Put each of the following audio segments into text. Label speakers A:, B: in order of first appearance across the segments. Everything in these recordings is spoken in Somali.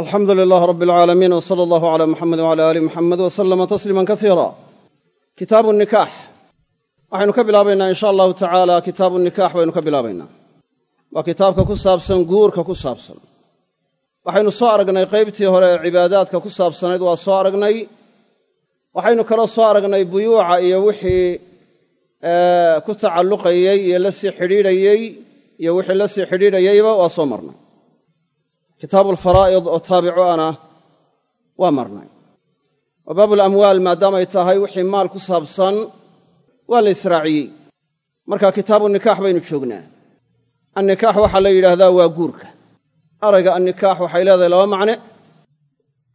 A: alxamdu lilaah rab alcaalamiin w sala allahu cala muxamed wcala aali muxamed w salama tasliima kasiira kitaabu nikaax waxaynu ka bilaabaynaa insha allahu tacaala kitaabu nikaax baynu ka bilaabaynaa. Waa kitaabka ku saabsan guurka ku saabsan. Waxaynu soo aragnay qaybtii hore ee cibaadaadka ku saabsanayd waa soo aragnay waxaynu kaloo soo aragnay buyuuca iyo wixii ku tacalluqayey iyo la sii xidhiidhayey iyo wixii la sii xidhiidhayeyba waa soo marnay kitaabu alfaraa'id oo taabicu ana waa marnay. Oo baabulamwaal maadaamay tahay wixii maal ku saabsan waa la israaciyey. Marka kitaabu nikaax baynu joognaa. Annikaax waxaa la yidhaahdaa waa guurka. Arayga annikaax waxay leedahay laba macne.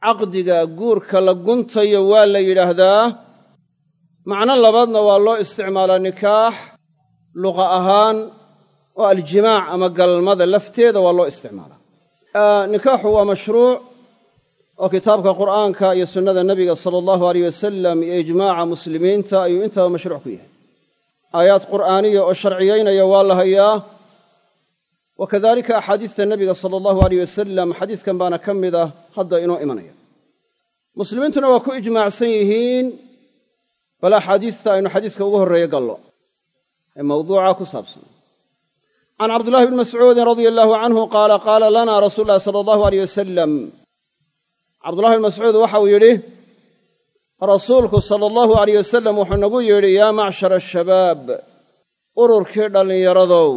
A: Caqdiga guurka la guntayo waa la yidhaahdaa macno labaadna waa loo isticmaalaa nikaax luqa ahaan oo aljimaac ama galmada lafteeda waa loo isticmaalaa nikaaxu waa mashruuc oo kitaabka qur'aanka iyo sunnada nebiga sala allahu aleyh wasalam iyo ijmaaca muslimiinta ayuu intaba mashruuc ku yahay. Aayaad qur'aaniya oo sharciyaynaya waa la hayaa. Wa kadalika axaadiista nebiga sala allahu aleyh wasalam xadiiskan baana ka mid ah hadda inoo imanaya. Muslimiintuna waa ku ijmaacsan yihiin bal axaadiista aynu xadiiska ugu horreeye gallo. Ee mawduuca ku saabsan can cabdullahi bni mascuudin radia allaahu canhu qaala qaala lana rasuulu llahi sala allahu aleyh wasalam cabdullahi bn mascuud waxauu yidhi rasuulku sala allahu aleyh wasalam wuxuu nagu yidhi yaa macshara ashabaab ururkii dhallinyaradow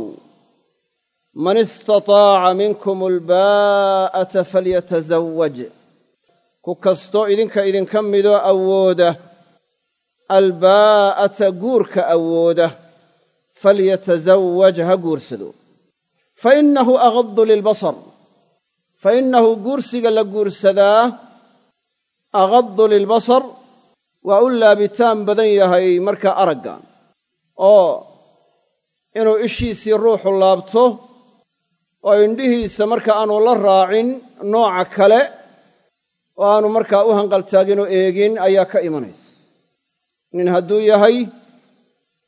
A: man istataaca minkum albaa'ata falyatazawaj ku kastoo idinka idinka midoo awooda albaa'ata guurka awooda falyatazawaj ha guursado. fa innahu aghaddu lilbasar fa innahu guursiga la guursadaa aghaddu lilbasar waa u laabitaan badan yahay markaa aragga oo inuu ishiisii ruuxu laabto oo indhihiisa marka aanu la raacin nooca kale oo aanu markaa u hanqaltaaginoo eegin ayaa ka imanaysa. Nin hadduu yahay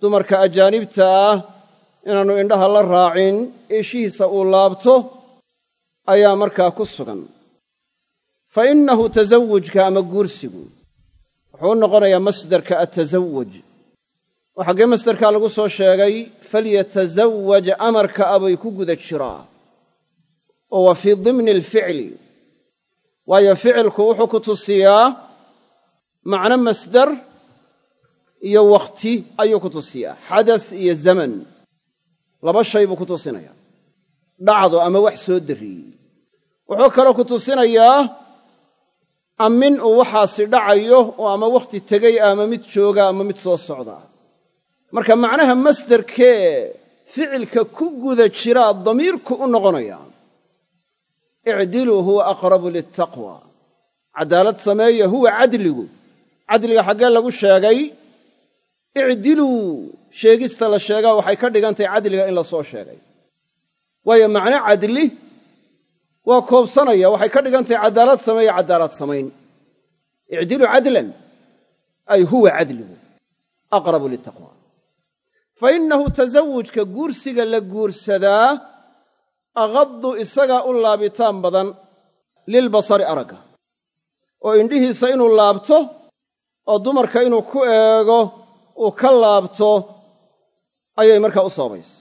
A: dumarka ajaanibta ah inaannu indhaha la raacin ishihiisa uu laabto ayaa markaa ku sugan. Fa innahu tasawujka ama guursigu wuxuu u noqonayaa masdarka attasawuj oo xaggee masdarkaa lagu soo sheegay falyatazawaj amarka abay ku guda jiraa. Oo waa fii dimni alficli. Waayo ficilku wuxuu ku tusiyaa macno masdar iyo wakhti ayuu ku tusiyaa. Xadas iyo zaman laba shay buu ku tusinayaa dhacdo ama wax soo darrieyey wuxuu kaloo ku tusinayaa amin uu waxaasi dhacayo oo ama wakhti tegay ama mid jooga ama mid soo socda. Marka macnaha masdarkee ficilka ku guda jiraa damiirku u noqonaya icdiluu huwa aqrabu liltaqwa caddaalad sameeya huwa cadligu. Cadliga xaggee lagu sheegay icdiluu sheegista la sheegaa waxay ka dhigantahay cadliga in la soo sheegay. Waayo macno cadli waa koobsanaya waxay ka dhigantahay caddaalad sameeya caddaalad samayn. Icdiluu cadlan ay huwa cadligu aqrabu liltaqwa fa innahu tasawujka guursiga la guursadaa aghaddu isagaa u laabitaan badan lilbasari aragga oo indhihiisa inuu laabto oo dumarka inuu ku eego uu ka laabto ayay markaa u sababaysa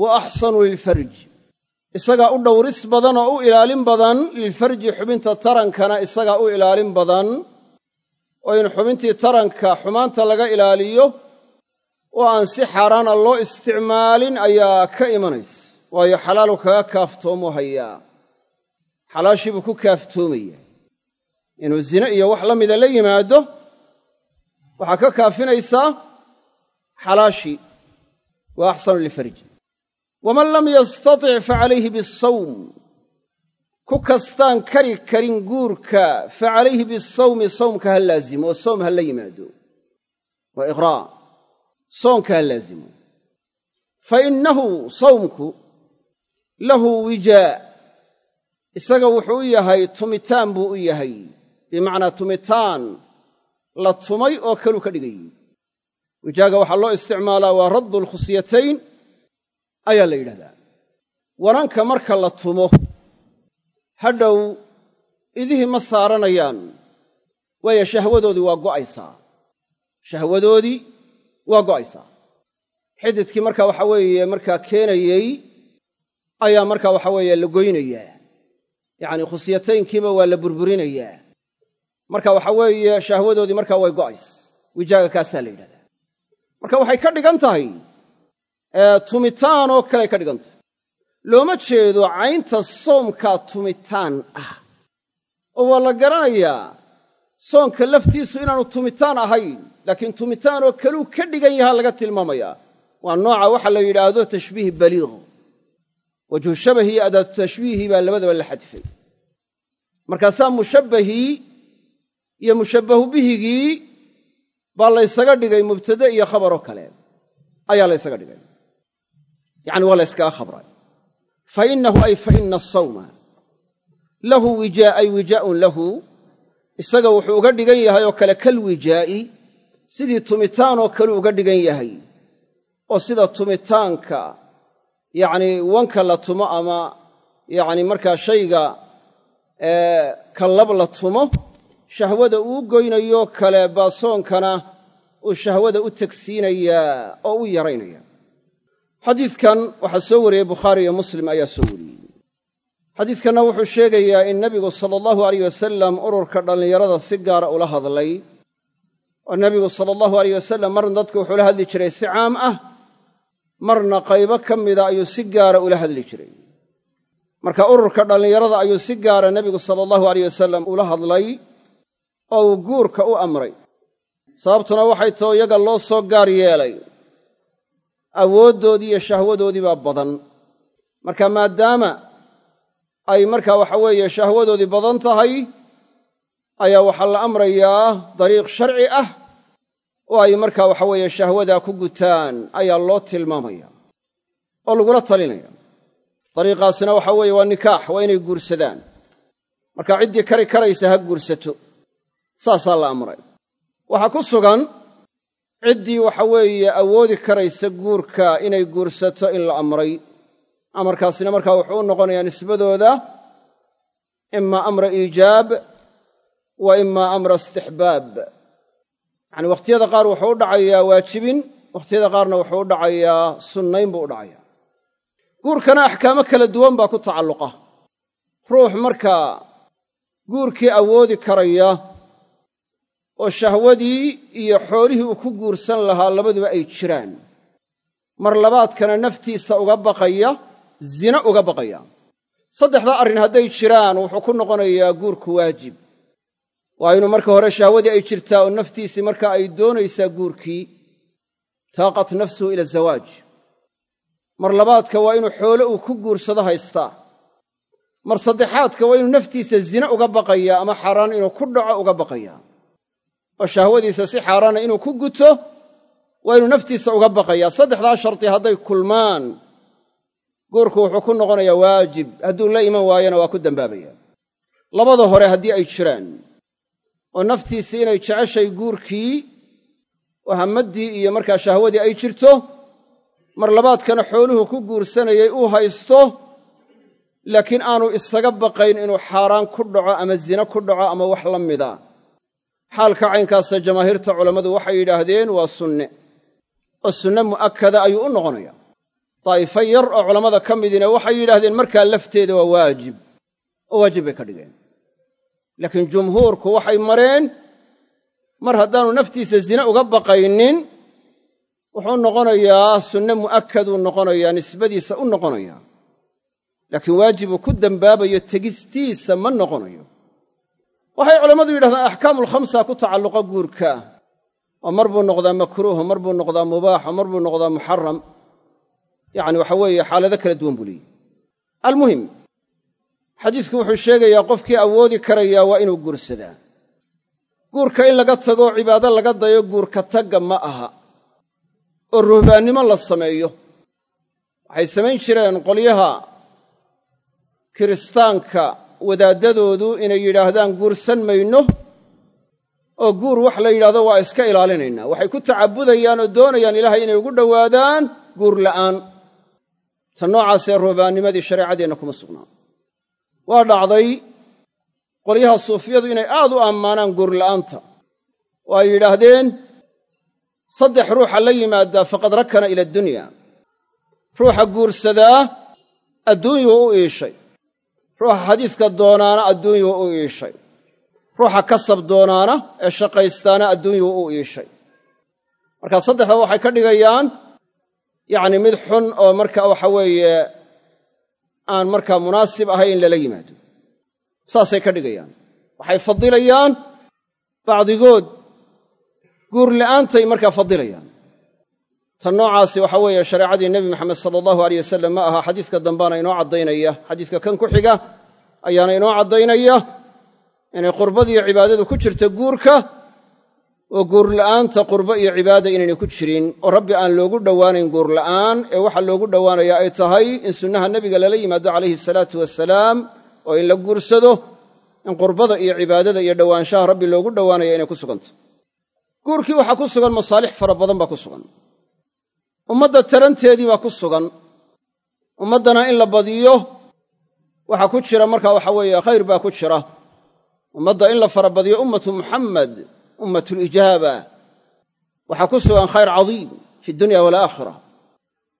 A: wa axsanu lilfarji isagaa u dhowris badan oo u ilaalin badan lilfarji xubinta tarankana isagaa u ilaalin badan. Oo in xubintii taranka xumaanta laga ilaaliyo oo aan si xaaraana loo isticmaalin ayaa ka imanaysa waayo xalaalu kaga kaaftoomu hayaa xalaashii buu ku kaaftoomaya. Inuu zine iyo wax la mida la yimaado waxaa ka kaafinaysaa xalaashii wa axsanu lilfarji waman lam yastatic fa calayhi bisawm ku kastaan kari karin guurka fa calayhi bisawmi sawmka ha laazimo oo sawm ha la yimaado. Waa iqraa' soonka ha laazimo. Fa innahu sawmku lahu wijaa isaga wuxuu u yahay tumitaan buu u yahay bimacnaa tumitaan la tumay oo kaluu ka dhigayey wijaaga waxaa loo isticmaalaa waa raddu alkhusyatayn ayaa la yidhahdaa. Wananka marka la tumo hadhow idihii ma saaranayaan waayo shahwadoodii waa go'aysaa. Shahwadoodii waa go'aysaa. Xididkii marka waxa weeye markaa keenayey ayaa marka waxa weeye la goynayaa. Yacni khusiyataynkiiba waa la burburinayaa marka waxa weeye shahwadoodii markaa way go'ays. Wijaaga kaasaa la yidhahdaa. Marka waxay ka dhigan tahay tumitaan oo kaley ka dhigan tahay. Looma jeedo caynta soomkaa tumitaan ah. Oo waa la garanayaa soonka laftiisu inaanu tumitaan ahayn laakiin tumitaan oo kaluu ka dhigan yahaa laga tilmaamayaa. Waa nooca waxa la yidhaahdo tashbiih baliiq. Wajhu shabahi iyo adaatu tashbiihi baa labadaba la xadfay. Markaasaa mushabbahii iyo mushabbahu bihigii baa laysaga dhigay mubtade iyo khabaroo kale. Ayaa laysaga dhigay. Yacni waa la yskaga khabray fa innahu ay fa ina asawma lahu wijaa ay wijaa'un lahu isaga wuxuu uga dhigan yahay oo kale kal wijaa'i sidii tumitaanoo kaleu uga dhigan yahay. Oo sida tumitaanka yacni wanka la tumo ama yacni markaa shayga kallab la tumo shahwada uu goynayo kale baa soonkana uu shahwada u tegsiinayaa oo u yaraynaya. Xadiidkan waxaa soo wariyey bukhaari iyo muslim ayaa soo wariyey. Xadiidkanna wuxuu sheegayaa in nebigu sala allahu alayh wasalam ururka dhallinyarada si gaara ula hadlay. Oo nebigu sala allahu alayh wasalam marna dadka wuxuu la hadli jiray si caam ah marna qaybo ka mida ayuu si gaara ula hadli jiray. Marka ururka dhallinyarada ayuu si gaara nebigu sala allahu alayh wasalam ula hadlay oo uu guurka u amray. Sababtuna waxay tao iyaga loo soo gaar yeelay. Awooddoodii iyo shahwadoodii baa badan. Marka maadaama ay markaa waxa weeye shahwadoodii badan tahay ayaa waxaa la amrayaa dariiq sharci ah oo ay markaa waxa weeye shahwadaa ku gutaan ayaa loo tilmaamaya oo lagula talinaya. Dariiqaasina waxa weeye waa nikaax waa inay guursadaan. Marka ciddii kari karaysa ha guursato saasaa la amray. Waxaa ku sugan ciddii waxa weeye awoodi karaysa guurka inay guursato in la amray. Amarkaasina markaa wuxuu u noqonayaa nisbadooda imaa amra iijaab wa imaa amra istixbaab. Yacani wakhtiyada qaar wuxuu u dhacayaa waajibin wakhtiyada qaarna wuxuu u dhacayaa sunnayn buu u dhacayaa. Guurkana axkaamo kala duwan baa ku tacalluqa. Ruux markaa guurkii awoodi karaya oo shahwadii iyo xoolihii uu ku guursan lahaa labaduba ay jiraan. Mar labaadkana naftiisa uga baqaya zina uga baqaya. Saddexdaa arrin hadday jiraan wuxuu ku noqonayaa guurku waajib. Waa inuu marka hore shahwadii ay jirtaa oo naftiisii marka ay doonaysaa guurkii taaqat nafsuhu ila zawaaj. Mar labaadka waa inuu xoole uu ku guursado haystaa mar saddexaadka waa inuu naftiisa zina uga baqaya ama xaaraan inuu ku dhaco uga baqaya oo shahwadiisa si xaaraana inuu ku guto waa inuu naftiisa uga baqayaa. Saddexdaa sharti hadday kulmaan guurku wuxuu ku noqonayaa waajib. Hadduu la iman waayona waa ku dambaabaya labada hore haddii ay jiraan oo naftiisii inay jeceshay guurkii oo hamaddii iyo markaa shahwadii ay jirto mar labaadkana xooluhu ku guursanayay uu haysto laakiin aanu isaga baqayn inuu xaaraan ku dhaco ama zina ku dhaco ama wax la mida xaalka caynkaasa jamaahiirta culammadu waxay yidhaahdeen waa sunne. Oo sunne mu'akkada ayuu u noqonaya daa'ifo yar oo culammada ka midina waxay yidhahdeen markaa lafteeda waa waajib. Oo waajib bay ka dhigeen. Laakiin jumhuurku waxay mareen mar haddaanu naftiisa zine uga baqaynin wuxuu noqonayaa sunne mu'akkaduu noqonayaa nisbadiisa u noqonayaa. Laakiin waajibuu ku dembaabayo tegistiisa ma noqonayo waxay culammadu yidhahdaan axkaamulkhamsa ku tacalluqa guurka. Oo mar buu noqdaa makruuh mar buu noqdaa mubaax oo mar buu noqdaa muxaram yacni waxa weeye xaalado kala duwan buu leeyihi almuhim xadiidku wuxuu sheegayaa qofkii awoodi karayaa waa inuu guursadaa. Guurka in laga tagoo cibaado laga dayo guurka tagga ma aha. Oo ruhbaannimo la sameeyo. Waxay samayn jireen qolyaha kiristaanka wadaaddadoodu inay yidhaahdaan guursan mayno oo guur wax la yidhahdo waa iska ilaalinaynaa. Waxay ku tacabudayaan oo doonayaan ilaahay inay ugu dhowaadaan guur la'aan. Ta noocaasee ruhbaannimadii shareecadeenna kuma sugnaa waa dhacday qolyaha suufiyadu inay aad u ammaanaan guurla'aanta oo ay yidhaahdeen saddex ruuxa la yimaadaa faqad rakana ila addunya ruuxa guursadaa adduunyuu u iishay ruuxa xadiiska doonaana adduunyuu u iishay. Ruuxa kasab doonaana ee shaqaystaana adduunyuu u iishay. Marka saddexda waxay ka dhigayaan yacni mid xun oo marka waxa weeye aan markaa munaasib ahay in lala yimaado. Saasay ka dhigayaan. Waxay fadilayaan bacdigood guurla'aantay markaa fadilayaan tan noocaasi waxa weeye shareecadii nebi maxamed sala allahu aleyh wasalam ma aha xadiiska dambaana inoo caddaynaya. Xadiiska kan ku xiga ayaana inoo caddaynaya. Inay qurbadiyo cibaadadu ku jirta guurka oo guurla'aanta qurbo iyo cibaada inaynay ku jirin. Oo rabbi aan loogu dhowaanayn guurla'aan ee waxa loogu dhowaanaya ay tahay in sunnaha nebiga lala yimaado calayhi salaatu wasalaam oo in la guursado in qurbada iyo cibaadada iyo dhowaanshaha rabbi loogu dhowaanaya inay ku sugantah guurkii waxaa ku sugan masaalix fara badan baa ku sugan ummadda taranteedii baa ku sugan. Ummaddana in la badiyo waxaa ku jira marka waxa weeye khayr baa ku jira. Ummadda in la farabadiyo ummatu muxammed ummatulijaaba waxaa ku sugan khayr cadiim fi dunya walaakhira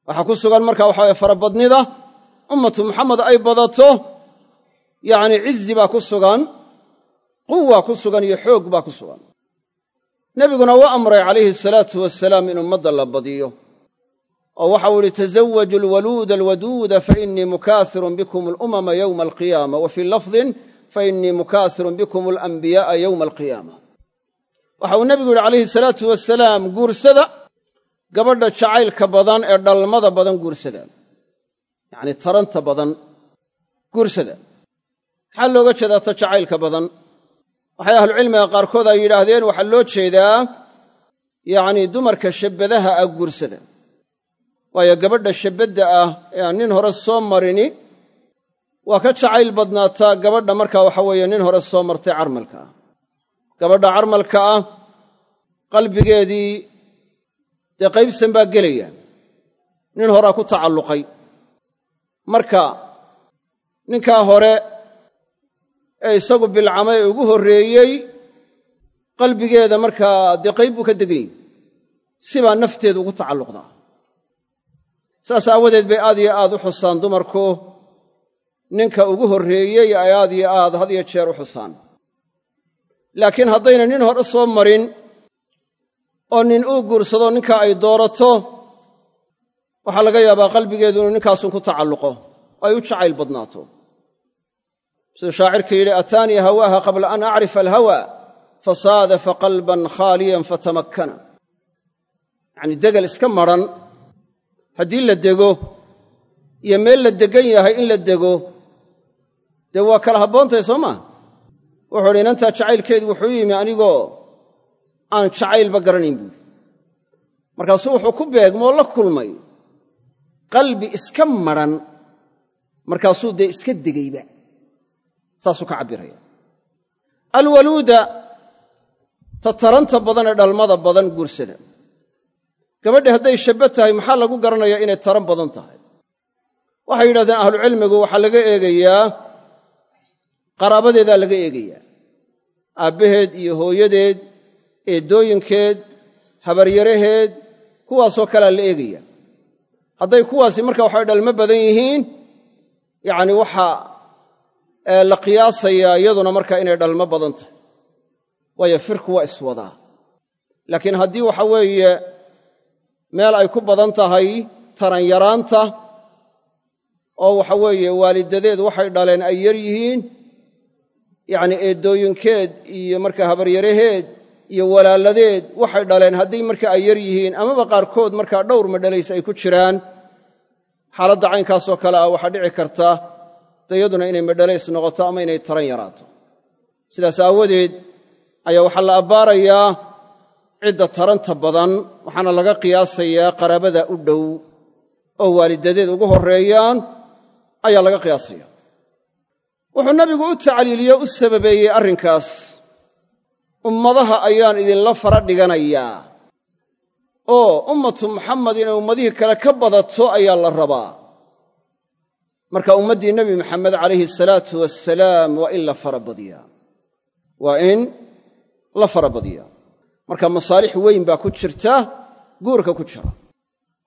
A: waxaa ku sugan marka waxa weye farabadnida ummatu muxamed ay badato yacni cizi baa ku sugan quwa ku sugan iyo xoog baa ku sugan. Nebiguna waa amray calayhi salaatu wasalaam in ummadda la badiyo oo waxau ihi tasawaju alwaluuda alwaduuda fainii mukaasirun bikum alumama yowma alqiyaama wa fii lafdin fainii mukaasirun bikum alanbiya'a yowma alqiyaama. Waxa uu nebigu yidhi calayhi salaatu wasalaam guursada gabadha jacaylka badan ee dhalmada badan guursada. Yacni taranta badan guursada. Maxaa looga jeedaa ta jacaylka badan? Waxay ahlucilmiga qaarkood ay yidhaahdeen waxaa loo jeedaa yacni dumarka ah guursada waayo gabadha shabbadda ah ee aan nin hore soo marini waa ka jacayl badnaataa gabadha markaa waxa weeye nin hore soo martay carmalka. Ah gabadha carmalka ah qalbigeedii dee qaybsan baa gelaya nin horaa ku tacalluqay. Marka ninkaa hore ee isagu bilcamay ugu horreeyey qalbigeeda markaa dee qayb buu ka degan sibaa nafteedu ugu tacalluqdaa saas aawadeed bay aad iyo aad u xusaan dumarku. Ninka ugu horreeyey ay aad iyo aad had iyo jeer u xusaan. Laakiin haddayna nin hore soo marin oo nin uu guursado ninka ay doorato waxaa laga yaabaa qalbigeedu inuu ninkaasun ku tacalluqo ay u jacayl badnaato. Siduu shaacirka yidhi ataanii hawaaha qabla an acrifa alhawa fasaadafa qalban khaaliyan fatamakkana yacnii degal iska madran haddii la dego iyo meel la degan yahay in la dego dee waa kala habboontahay soo maa wuxuu idhi inantaa jacaylkeedu wuxuu yimi anigoo aan jacaylba garanayn buuri markaasuu wuxuu ku beegmoo la kulmay. Qalbi iska madran markaasuu dee iska degayba. Saasuu ka cabbiraya. Alwaluuda ta taranta badan ee dhalmada badan guursada gabadhi hadday shabba tahay maxaa lagu garanayaa inay taran badan tahay? Waxay yidhahdeen ahlucilmigu waxaa laga eegayaa qaraabadeedaa laga eegayaa. Aabbaheed iyo hooyadeed eedooyinkeed habaryaraheed kuwaasoo kalea la eegaya hadday kuwaasi marka waxay dhalmo badan yihiin? Yacni waxaa la qiyaasayaa iyaduna marka inay dhalmo badan tahay. Waayo firku waa iswadaa laakiin haddii waxa weeye meel ay ku badan tahay taranyaraanta oo waxa weeye waalidadeed waxay dhaleen ay yar yihiin yacni eedooyinkeed iyo marka habaryaraheed iyo walaaladeed waxay dhaleen haddii marka ay yar yihiin amaba qaarkood markaa dhowr madhalaysa ay ku jiraan. Xaaladda caynkaasoo kale ah waxaa dhici karta dayaduna inay madhalays noqoto ama inay taran yaraato sidaas aawadeed ayaa waxaa la abbaarayaa cidda taranta badan waxaana laga qiyaasayaa qaraabada u dhow oo waalidadeed ugu horreeyaan ayaa laga qiyaasaya wuxuu nabigu u tacliiliye u sababeeyey arrinkaas. Ummadaha ayaan idinla fara dhiganayaa. Oo ummatu muxamed inay ummadihii kale ka badato ayaa la rabaa. Marka ummaddii nebi maxamed calayhi salaatu wasalaam waa in la fara badiyaa. Waa in la farabadiya marka masaalix weyn baa ku jirta guurka ku jira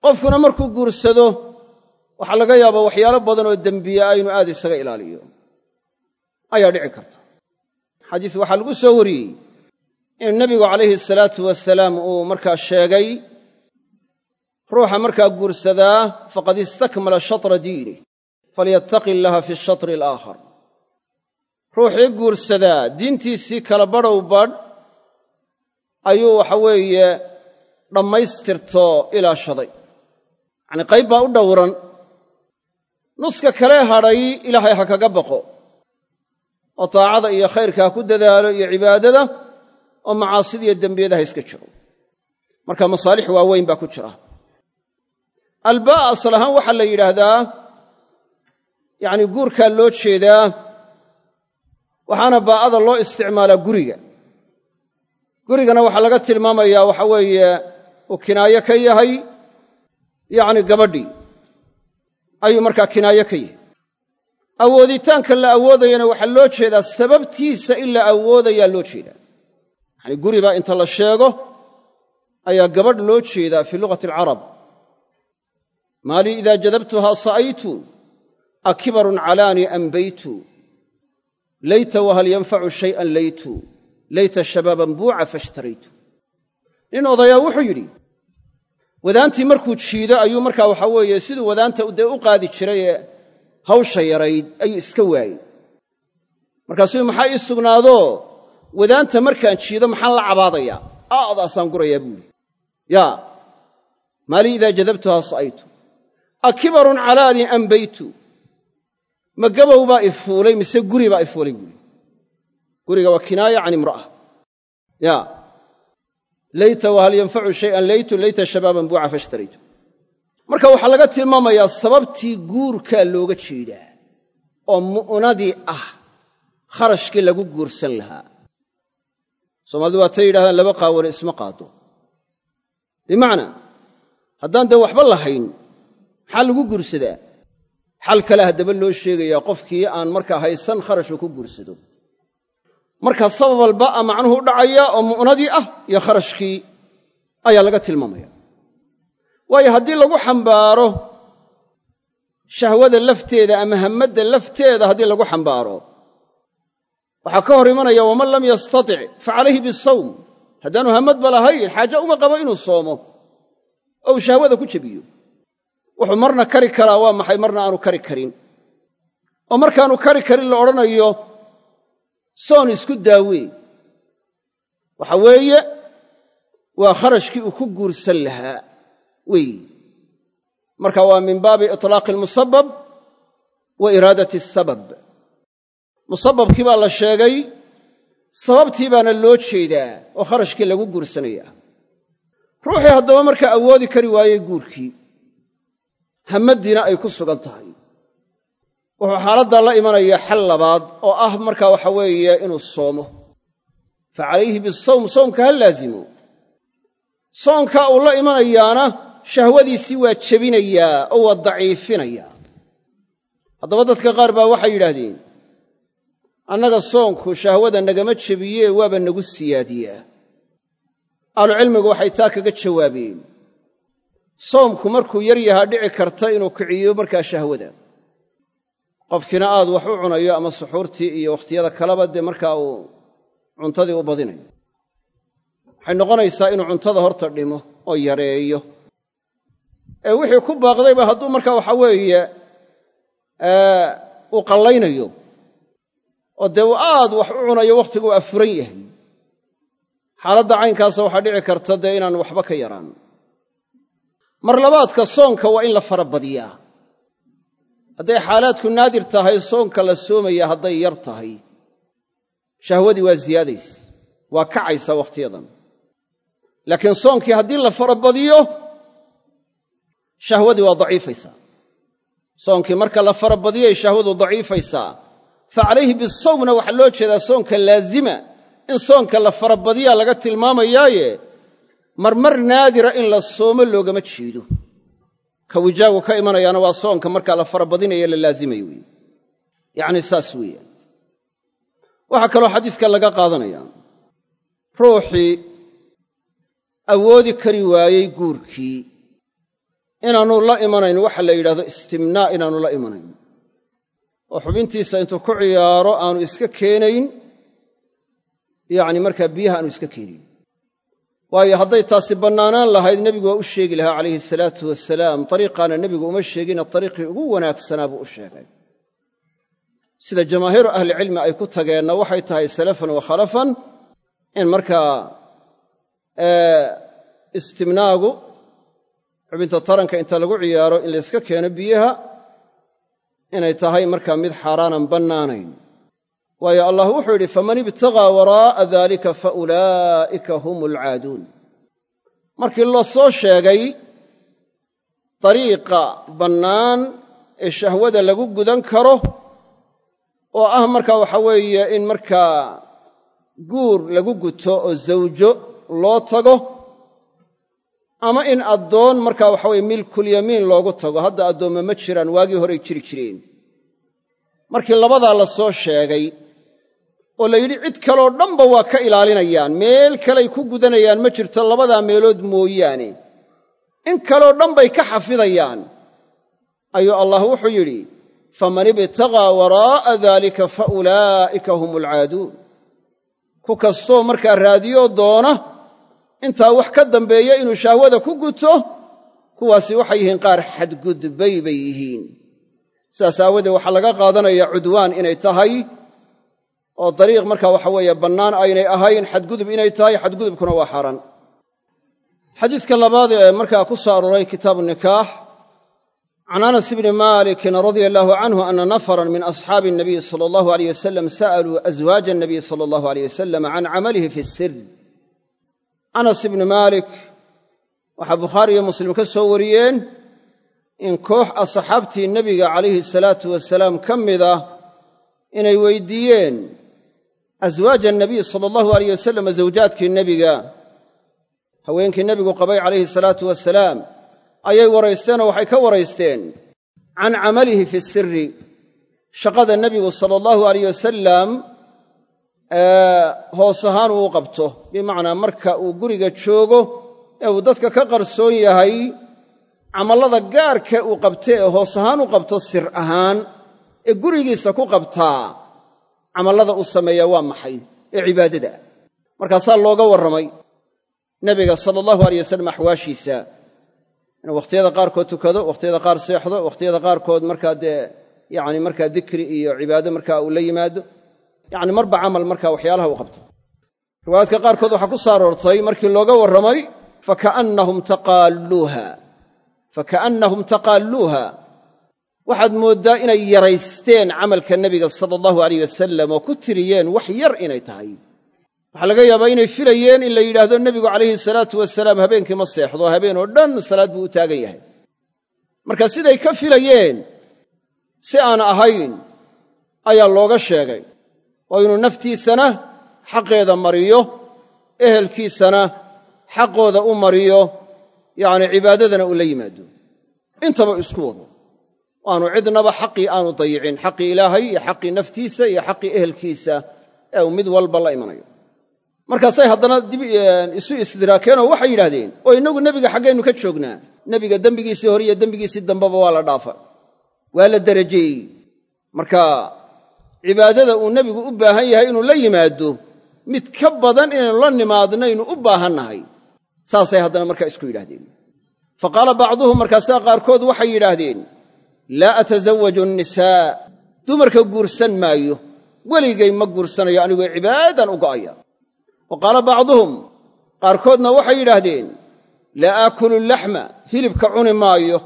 A: qofkuna markuu guursado waxaa laga yaabaa waxyaalo badan oo dembiya ah inuu aad isaga ilaaliyo. Ayaa dhici karta. Xadiis waxaa lagu soo wariyey in nebigu calayhi salaatu wasalaam uu markaa sheegay ruuxa markaa guursadaa faqad istakmala shatra diinih falyattaqi illaha fi shatri alaakhar. Ruuxii guursadaa diintiisii kala badhow badh ayuu waxa weeye dhammaystirto ilaashaday yacnii qayb baa u dhowran. Nuska kalee hadhay ilaahay ha kaga baqo. Oo taacada iyo khayrka ha ku dadaalo iyo cibaadada oo macaasida iyo dembiyada ha iska jiro. Marka masaalix waaweyn baa ku jira. Albaa asal ahaan waxaa la yidhaahdaa yacni guurkaa loo jeedaa waxaana baa'ada loo isticmaalaa guriga gurigana waxaa laga tilmaamayaa waxa weeye uu kinaayo ka yahay yacni gabadhii. Ayuu markaa kinaayo ka yahay. Awooditaanka la awoodayana waxaa loo jeedaa sababtiisa in la awoodayaa loo jeedaa. Yacni guri baa inta la sheego ayaa gabadh loo jeedaa fii lughati alcarab. Maalii idaa jadabtuhaa sa'aytu akibarun calaanii anbaytu. Layta wahal yanfacu shay'an laytu layta shabaaban buuca faashtaraytu nin odayaa wuxuu yidhi wadaantii markuu jiido ayuu markaa waxaa weeye siduu wadaanta dee u qaadi jiray ee hawsha yarayd ayuu iska waayey. Markaasuu maxaa ii sugnaadoo? Wadaanta markaan jiido maxaan la cabaadayaa? Aadaasaan gurayaa buuhi yaa maalii idaa jadabtuhaa sa'aytu. Akibarun calaanii anbaytu. Ma gabow baa i fuulay mise guri baa i fuulay buuhi guriga waa kinaaya can imra'a. Yaa layta wahal yanfacu shay'an laytu layta shabaaban buuca faashtaraytu marka waxaa laga tilmaamayaa sababtii guurkaa looga jeedaa oo mu'nadii ah kharashkii lagu guursan lahaa. Soomaalidu waatay yidhahdaan laba qaawane isma qaado. Bimacnaa haddaan dee waxba lahayn maxaa lagu guursadaa? Xal kale haddaba loo sheegayaa qofkii aan markaa haysan kharashuu ku guursado markaa sabab walba macnuhu u dhacaya oo mu'nadii ah iyo kharashkii ayaa laga tilmaamaya. Waayo haddii lagu xambaaro shahwada lafteeda ama hammadda lafteeda haddii lagu xambaaro waxaa ka hor imanaya waman lam yastatic fa calayhi bisawm haddaanu hammadba lahayn xaaje uma qabo inuu soomo oo uu shahwada ku jebiyo. Wuxuu marna kari karaa waa maxay marna aanu kari karin? Oo markaanu kari karin la odhanayo soon isku daawee waxa weeye waa kharashkii uu ku guursan lahaa weeyi marka waa min baabi itlaaqi almusabab wa iraadati asabab musababkii baa la sheegay sababtii baana loo jeedaa oo kharashkii lagu guursanaya ruuxii haddaba markaa awoodi kari waayey guurkii. Hammaddiina ay ku sugan tahay wuxuu xaaladdaa la imanaya xal labaad oo ah markaa waxa weeye inuu soomo. Fa calayhi bisawm soomka ha laasimo soonkaa uu la imanayaana shahwadiisii waa jebinayaa oo waa daciifinayaa haddaba dadka qaar baa waxay yidhaahdeen annaga soonku shahwada nagama jebiyee waaba nagu siyaadiyaa ahlucilmigu waxay taa kaga jawaabeen soomku markuu yar yahaa dhici karta inuu kiciyo markaa shahwada qofkiina aad wax u cunayo ama suxuurtii iyo wakhtiyada kaleba dee markaa uu cuntadii u badinayo. Waxay noqonaysaa inuu cuntada horta dhimo oo yareeyo. Ee wixii ku baaqdayba hadduu markaa waxa weeye uu qallaynayo oo dee uu aad wax u cunayo wakhtigu uu afuran yahay. Xaaladda caynkaasa waxaa dhici karta dee inaan waxba ka yaraan. Mar labaadka soonka waa in la farabadiyaa hadday xaalaadku naadir tahay soonka la soomaya hadday yar tahay. Shahwadii waa ziyaadays waa kacaysa wakhtiyadan laakiin soonkii haddii la farabadiyo shahwadii waa daciifaysaa. Soonkii marka la farabadiyay shahwadu daciifaysaa. Fa calayhi bisawmna waxaa loo jeedaa soonka laazima. In soonka la farabadiyaa laga tilmaamayaaye marmar naadira in la soomo loogama jeedo ka wijaagu ka imanayaana waa soonka markaa la farabadinayo la laazimayo wey yacni saas weeyaan. Waxaa kaloo xadiiska laga qaadanaya. Ruuxii awoodi kari waayey guurkii inaanu la imanayn waxa la yidhahdo istimnaa inaanu la imanayn. Oo xubintiisa intuu ku ciyaaro aanu iska keenayn yacni markaa biyaha aanu iska keenayn waayo hadday taasi bannaanaan lahayd nebigu waa u sheegi lahaa calayhi salaatu wasalaam dariiqaana nebigu uma sheegina dariiqii ugu wanaagsanaa buu u sheegay. Sida jamaahiiru ahlicilmi ay ku tageenna waxay tahay salafan wa khalafan in markaa istimnaagu xubinta taranka inta lagu ciyaaro in layska keeno biyaha inay tahay markaa mid xaaraanan bannaanayn waayo allah wuxuu yidhi faman ibtagaa waraa'a dalika fa ulaa'ika hum alcaaduun markii la soo sheegay dariiqa bannaan ee shahwada lagu gudan karo oo ah markaa waxa weeye in markaa guur lagu guto oo zawjo loo tago ama in addoon markaa waxa weye milkulyamiin loogu tago hadda addoomma ma jiraan waagii horay jiri jireen. Markii labadaa la sheegay oo la yidhi cid kaloo dhanba waa ka ilaalinayaan meel kaley ku gudanayaan ma jirto labadaa meelood mooyaane. In kaloo dhan bay ka xafidayaan. Ayuu allah wuxuu yidhi faman ibtaqaa waraa'a daalika fa ulaa'ika hum alcaaduun ku kastoo markaa raadiyoo doona intaa wax ka dambeeya inuu shahwada ku guto kuwaasi waxay yihiin qaar xadgudbay bay yihiin. Sidaas aawadeed waxaa laga qaadanayaa cudwaan inay tahay oo dariiq markaa waxa weeye bannaan aynay ahayn xadgudub inay tahay xadgudubkuna waa xaaraan. Xadiidka labaad ee markaa ku soo arooray kitaabu nikaax can anas bni malikin radia allahu canhu ana nafaran min asxaabi nabiyi sala allahu aleyh wasalam sa'aluu aswaaja anabiyi sala allahu aleyh wasalam can camalihi fi sir anas ibni maalik waxaa bukhaari iyo muslim ka soo wariyeen in koox asxaabtii nebiga calayhi salaatu wasalaam ka mid ah inay weydiiyeen aswaaja anabiy sala allahu aleyh wasalam zawjaadkii nebiga haweenkii nebigu qabay calayhi salaatu wasalaam ayay waraysteenoo waxay ka waraysteen can camalihi fi siri shaqada nebigu sala allahu aleyh wasalam hoos ahaan uu qabto bimacnaa marka uu guriga joogo ee uu dadka ka qarsoon yahay camallada gaarka uu qabte ee hoos ahaan u qabto sir ahaan ee gurigiisa ku qabtaa camallada uu sameeyaa waa maxay ee cibaadada? Markaasaa looga warramay nebiga sala allahu aleyh wasalam axwaashiisa inuu wakhtiyada qaarkood tukado wakhtiyada qaar seexdo wakhtiyada qaarkood markaa dee yacni markaa dikri iyo cibaado markaa uu la yimaado yacni marba camal markaa waxyaalaha uu qabto. Riwaayaadka qaarkood waxaa ku soo aroortay markii looga warramay faka'annahum taqaalluuha faka'annahum taqaalluuha waxaad mooddaa inay yaraysteen camalka nebiga sala allahu aleyh wasalam oo ku tiriyeen wax yar inay tahay. Waxaa laga yaabaa inay filayeen in la yidhaahdo nebigu calayhi salaatu wasalaam habeenkii ma seexdo habeen oo dhan salaad buu u taagan yahay. Marka siday ka filayeen si aan ahayn ayaa looga sheegay oo inuu naftiisana xaqeeda mariyo ehelkiisana xaqooda u mariyo yacni cibaadadana uu la yimaado. Intaba isku wado aanu cidnaba xaqii aanu dayicin xaqii ilaahay iyo xaqii naftiisa iyo xaqii ehelkiisa ee uu mid walba la imanayo. Markaasay haddana dib isu istidraakeenoo waxay yidhahdeen oo innagu nebiga xaggaynu ka joognaa. Nebiga dembigiisii hore iyo dembigiisii dambeba waa la dhaafa waa la derajeeyey marka cibaadada uu nebigu u baahan yahay inuu la yimaado mid ka badan inaynu la nimaadnaynu u baahannahay. Saasay haddana markaa isku yidhahdeen fa qaala bacduhum markaasaa qaarkood waxay yidhaahdeen laa atasawaju annisaa dumarka guursan maayo weligay ma guursanayo anigoo cibaadan u go'aya. Wa qaala bacduhum qaarkoodna waxay yidhaahdeen laa aakulu laxma hilibka cuni maayo.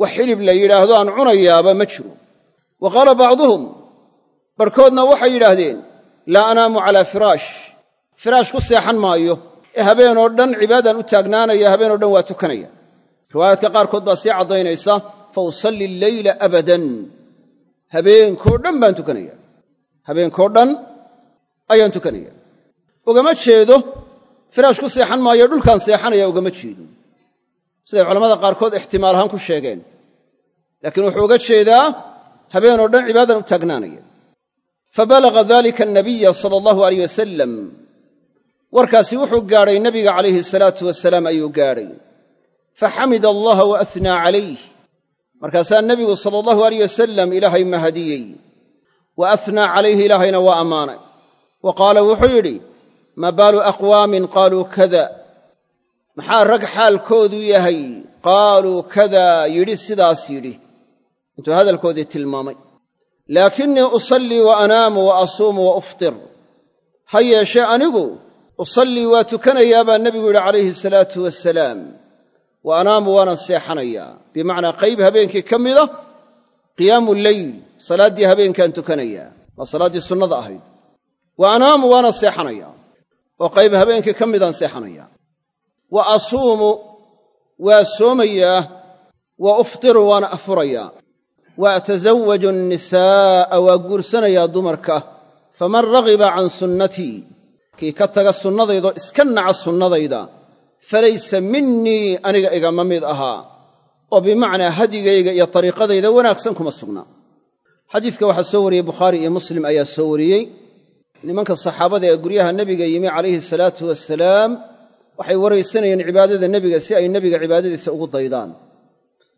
A: Wax hilib la yidhaahdo aan cunayaaba ma jiro. Wa qaala bacduhum barhkoodna waxay yidhaahdeen laa anaamu calaa firaash. Firaash ku seexan maayo ee habeenoo dhan cibaadaan u taagnaanaya habeenoo dhan waa tukanaya. Riwaayaadka qaarkood baa sii caddaynaysa fa usalli alleyla abadan. Habeenkoo dhan baan tukanaya habeenkoo dhan ayaan tukanaya ugama jeedo firaash ku seexan maayo dhulkaan seexanaya ugama jeedo. Siday culamada qaarkood ixtimaal ahaan ku sheegeen. Laakiin wuxuu uga jeedaa habeenoo dhan cibaadaan u taagnaanaya fabalaga dalika anabiya sala allahu aleyh wasalam warkaasi wuxuu gaadhay nabiga calayhi salaatu wasalaam ayuu gaadhay. Faxamida allaha wa ahnaa calayh markaasaa nebigu sala allahu aleyh wasalam ilaahay mahadiyey. Wa ahnaa calayhi ilaahayna waa ammaanay. Wa qaala wuxuu yidhi maa baalu aqwaamin? Qaaluu kada. Maxaa rag xaalkoodu yahay? Qaaluu kada. Yidhi sidaas yidhi. Intuu hadalkoodii tilmaamay. Laakinnii usallii wa anaamu wa asuumu wa uftir. Ha yeeshee anigu usallii waa tukanayaa baa nebigu yidhi calayhi salaatu wasalaam wa anaamu waana seexanayaa bimacnaa qayb habeenkii ka mida qiyaamu leyl salaaddii habeenkaan tukanayaa waa salaaddii sunnada ahayd. Wa anaamu waana seexanayaa oo qayb habeenkii ka midaan seexanayaa wa asuumu waa soomayaa wa uftiru waana afurayaa wa atasawaju annisaa'a waa guursanayaa dumarka. Faman ragiba can sunnatii kii ka taga sunnadaydoo iska naca sunnadayda falaysa minnii aniga igama mid ahaa oo bimacnaa hadigayga iyo dariiqadayda wanaagsan kuma sugnaa xadiidka waxaa soo wariyey bukhaari iyo muslim ayaa soo wariyey. Nimanka saxaabada ee guryaha nebiga yimi calayhi salaatu wasalaam waxay waraysanayeen cibaadada nebiga si ay nebiga cibaadadiisa ugu daydaan.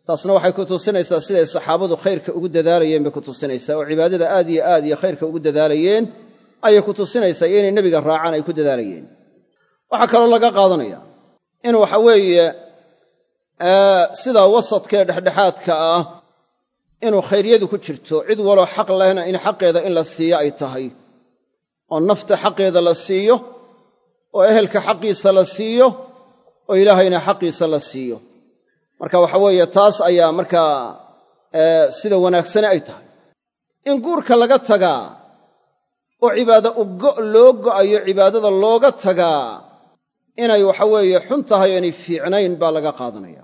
A: Taasna waxay ku tusinaysaa siday saxaabadu khayrka ugu dadaalayeen bay ku tusinaysaa oo cibaadada aad iyo aad iyo khayrka ugu dadaalayeen ayay ku tusinaysaa iyo inay nebiga raacaan ay ku dadaalayeen. Waxaa kaloo laga qaadanaya in waxa weeye sidaa wasadkaee dhexdhexaadka ah inuu khayryadu ku jirto. Cid waloo xaq lehna in xaqeeda in la siiyo ay tahay. Oo nafta xaqeeda la siiyo oo ehelka xaqiisa la siiyo oo ilaahayna xaqiisa la siiyo. Marka waxa weeye taas ayaa markaa sida wanaagsane ay tahay. In guurka laga tagaa oo cibaado ugo loo go'ayo cibaadada looga tagaa inay waxa weeye xun tahay inay fiicnayn baa laga qaadanaya.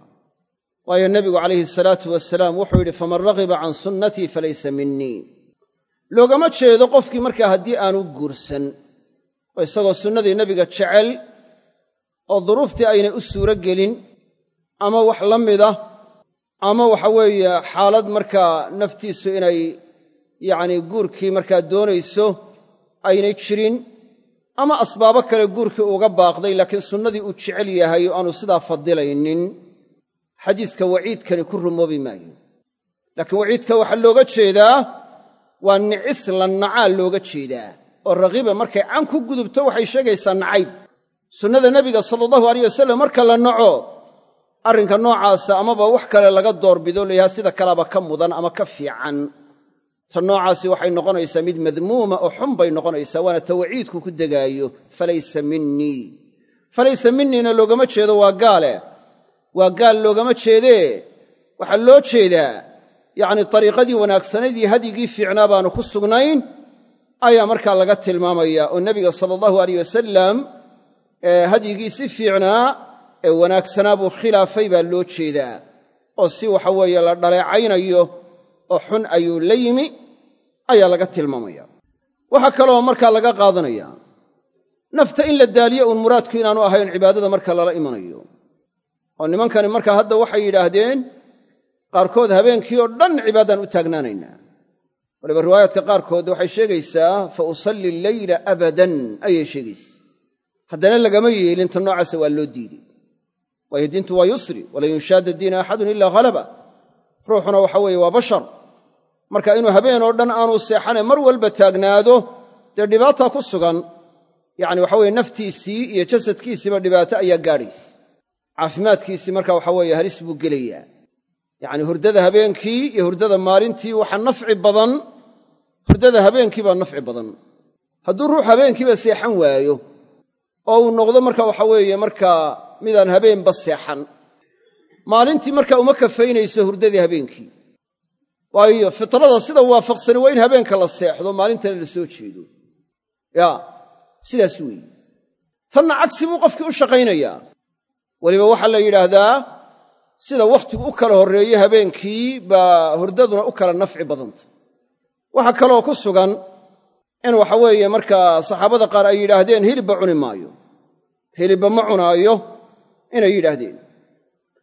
A: Waayo nebigu calayhi salaatu wasalaam wuxuu yidhi faman ragiba can sunnatii falaysa minii loogama jeedo qofkii markaa haddii aanu guursan oo isagoo sunnadii nebiga jecel oo duruuftii aynay u suuro gelin ama wax la mida ama waxa weeye xaalad markaa naftiisu inay yacnii guurkii markaa doonayso aynay jirin ama asbaabo kale guurkii uga baaqday laakiin sunnadii uu jecel yahay oo aanu sidaa fadilaynin xadiiska waciidkani ku rumoobi maayo. Laakiin waciidka waxaa looga jeedaa waa nicis la nacaa looga jeedaa oo raqiba markay can ku gudubto waxay sheegaysaa nacayb sunnada nebiga sala allahu aleyh wasalam marka la naco arrinka noocaasa amaba wax kale laga doorbido layahaa sida kalaba ka mudan ama ka fiican ta noocaasi waxay noqonaysaa mid madmuuma oo xun bay noqonaysaa waana ta waciidku ku degaayo falaysa minii falaysa miniina loogama jeedo waa gaale waa gaal loogama jeedee? Waxaa loo jeedaa yacni dariiqadii wanaagsanayd iyo hadyigii fiicnaa baanu ku sugnayn ayaa markaa laga tilmaamaya oo nebiga sala allahu aleyh wasalam hadyigiisi fiicnaa ee wanaagsanaa buu khilaafay baa loo jeedaa. Oo si waxa weeye la dhaleecaynayo oo xun ayuu la yimi ayaa laga tilmaamaya. Waxaa kaloo markaa laga qaadanaya nafta in la daaliyo uun muraadku inaanu ahayn cibaadada marka lala imanayo. Oo nimankani markaa hadda waxay yidhaahdeen qaarkood habeenkii oo dhan cibaadaan u taagnaanaynaa waliba riwaayaadka qaarkood waxay sheegaysaa fa usalli leyla abadan ayay sheegaysaa haddana lagama yeelin ta noocaasa waa loo diiday waayo diintu waa yusri walan yunshaada diina axadun ilaa halaba ruuxuna waxa weeye waa bashar marka inuu habeen oo dhan aanu seexane mar walba taagnaado dee dhibaata ku sugan yacni waxa weye naftiisii iyo jasadkiisiiba dhibaato ayaa gaadhaysa. Caafimaadkiisii marka waxa weeye halis buu gelayaa. Yacni hurdada habeenkii iyo hurdada maalintii waxa nafci badan hurdada habeenkii baa nafci badan. Hadduu ruux habeenkiiba seexan waayo oo uu noqdo marka waxa weeye markaa midaan habeenba seexan maalintii marka uma kafaynayso hurdadii habeenkii waayo fitrada sida waafaqsani waa in habeenka la seexdo maalintana la soo jeedo. Ya sidaas weeye. Tanna cagsi buu qofkii u shaqaynayaa. Weliba waxaa la yidhaahdaa sida wakhtigu u kala horreeye habeenkii baa hurdaduna u kala nafci badanta. Waxaa kaloo ku sugan in waxa weeye markaa saxaabada qaar ay yidhaahdeen hilibba cuni maayo. Hilibba ma cunaayo inay yidhaahdeen.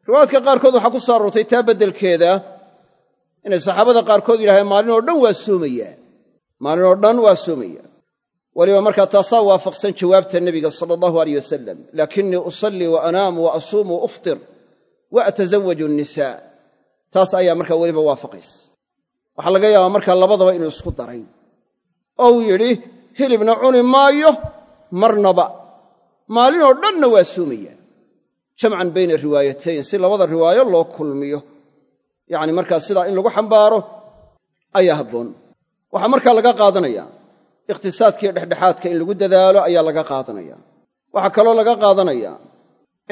A: Riwaayadka qaarkood waxaa ku soo aroortay taa beddelkeeda inay saxaabada qaarkood yidhahdeen maalin oo dhan waa soomayaa maalin oo dhan waa soomaya weliba markaa taasaa waafaqsan jawaabta nebiga sala allahu aleyh wasalam laakinii usallii wa anaamu wa asuumu wa uftir wa atasawaju annisaa taas ayaa markaa weliba waafaqaysa. Waxaa laga yaabaa markaa labadaba inuu isku daray. Oo uu yidhi hilibna cuni maayo marnaba. Maalin oo dhanna waa soomaya jamcan bayna riwaayatayn si labada riwaayo loo kulmiyo yacni markaa sidaa in lagu xambaaro ayaa habboon. Waxaa markaa laga qaadanaya iqhtisaadkiiyo dhexdhexaadka in lagu dadaalo ayaa laga qaadanaya. Waxaa kaloo laga qaadanaya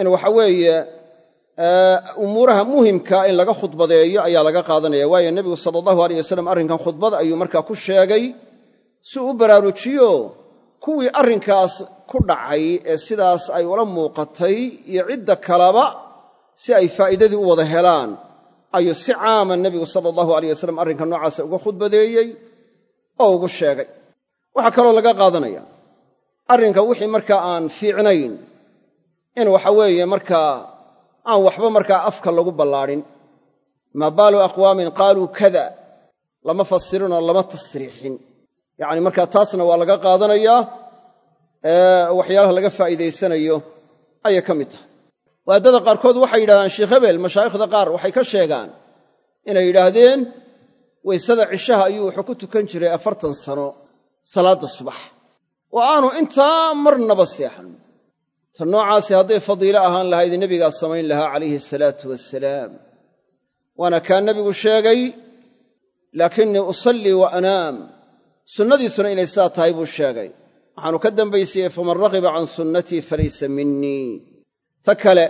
A: in waxa weeye umuuraha muhimka in laga khudbadeeyo ayaa laga qaadanaya. Waayo nebigu sala allahu aleyh wasalam arrinkan khudbad ayuu markaa ku sheegay si u baraarujiyo kuwii arrinkaas ku dhacay ee sidaas ay ula muuqatay iyo cidda kaleba si ay faa'iidadii u wada helaan ayuu si caama nebigu sala allahu aleyh wasalam arrinka noocaasa uga khudbadeeyey oo ugu sheegay. Waxaa kaloo laga qaadanaya arrinka wixii markaa aan fiicnayn in waxa weeye markaa aan waxba markaa afka lagu ballaadhin maa baalu aqwaamin qaaluu kada lama fasirinoo lama tasriixin. Yacni markaa taasna waa laga qaadanayaa waxyaalaha laga faa'iidaysanayo ayay ka mid tahay waaddada qaarkood waxay yidhahdaan sheekh hebel mashaayikhda qaar waxay ka sheegaan inay yidhaahdeen waysada cishaha ayuu wuxuu ku tukan jiray afartan sano salaadda subax. Oo aanu intaa marnaba seexan. Ta noocaasi hadday fadiilo ahaan lahayd nebigaa samayn lahaa calayhi asalaatu wasalaam waana kaa nebigu sheegay laakinnii usallii wa anaam. Sunnadiisuna inay saa tahay buu sheegay. Waxaanu ka dambaysayey faman raqiba can sunnatii falaysa minii ta kale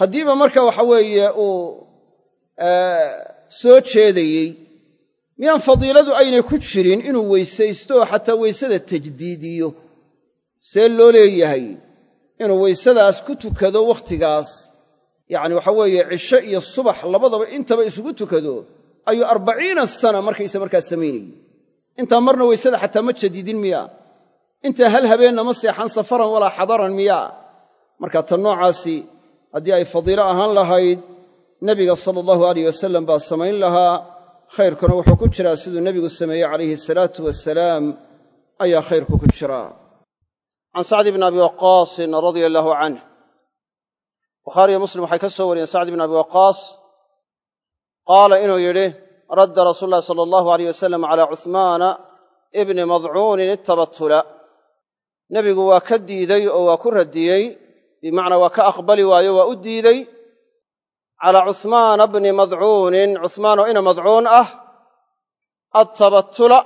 A: haddiiba marka waxa weeye uu soo jeedayey miyaan fadiiladu aynay ku jirin inuu weysaysto xataa weysada tajdiidiyo? See loo leeyahay inuu weysadaas ku tukado wakhtigaas yacni waxa weeye cisho iyo subax labadaba intaba isugu tukado ayuu arbaciina sana markaysa markaa samaynayey. Intaa marna weysada xataa ma jadiidin miyaa? Intaa hal habeenna ma seexan safaran walaa xadaran miyaa marka ta noocaasi haddii ay fadiilo ahaan lahayd nebiga sala allahu alayh wasalam baa samayn lahaa. Khayrkuna wuxuu ku jiraa siduu nebigu sameeyey calayhi asalaatu wasalaam ayaa khayrku ku jiraa. Can sacdi bni abi waqaasin radia allaahu canh bukhaariyo muslim waxay ka soo wariyeen sacdi bni abi waqaas. Qaala inuu yidhi radda rasuulu llahi sala allahu alayh wasalam calaa cuhmaana ibni madcuunin itabatula nebigu waa ka diiday oo waa ku radiyey bimacnaa waa ka aqbali waayo waa u diidey calaa cuhmaana bni madcuunin. Cuhmaan oo ina madcuun ah attabatula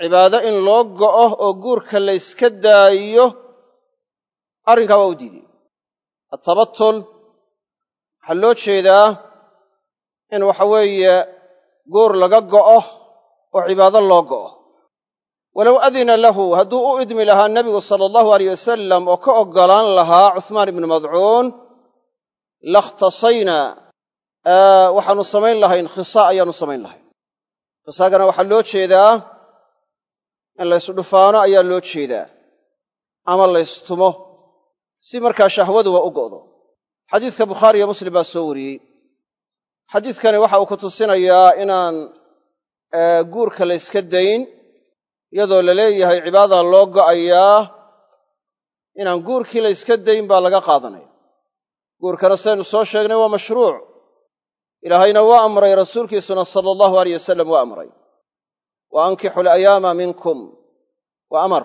A: cibaado in loo go'o oo guurka layska daayiyo arrinkaa waa u diidey attabatul waxaa loo jeedaa in waxa weeye guur laga go'o oo cibaado loo go'o walow adina lahu hadduu u idmi lahaa nebigu sala allahu aleyh wasalam oo ka oggolaan lahaa cuhmaan ibnu madcuun lakhtasaynaa waxaannu samayn lahayn khisaa ayaannu samayn lahayn. Khisaagana waxaa loo jeedaa in laysdhufaano ayaa loo jeedaa ama laystumo si markaa shahwaduba u go'do. Xadiiska bukhaariyo muslim baa soo wariyey. Xadiidkani waxa uu ku tusinayaa inaan guurka layska dayn iyadoo la leeyahay cibaadada loo go'ayaa inaan guurkii layska dayn baa laga qaadanaya. Guurkana saynu soo sheegnay waa mashruuc. Ilaahayna waa amray rasuulkiisuna sala allahu aleyh wasalam waa amray. Wa ankixu alayaama minkum. Waa amar.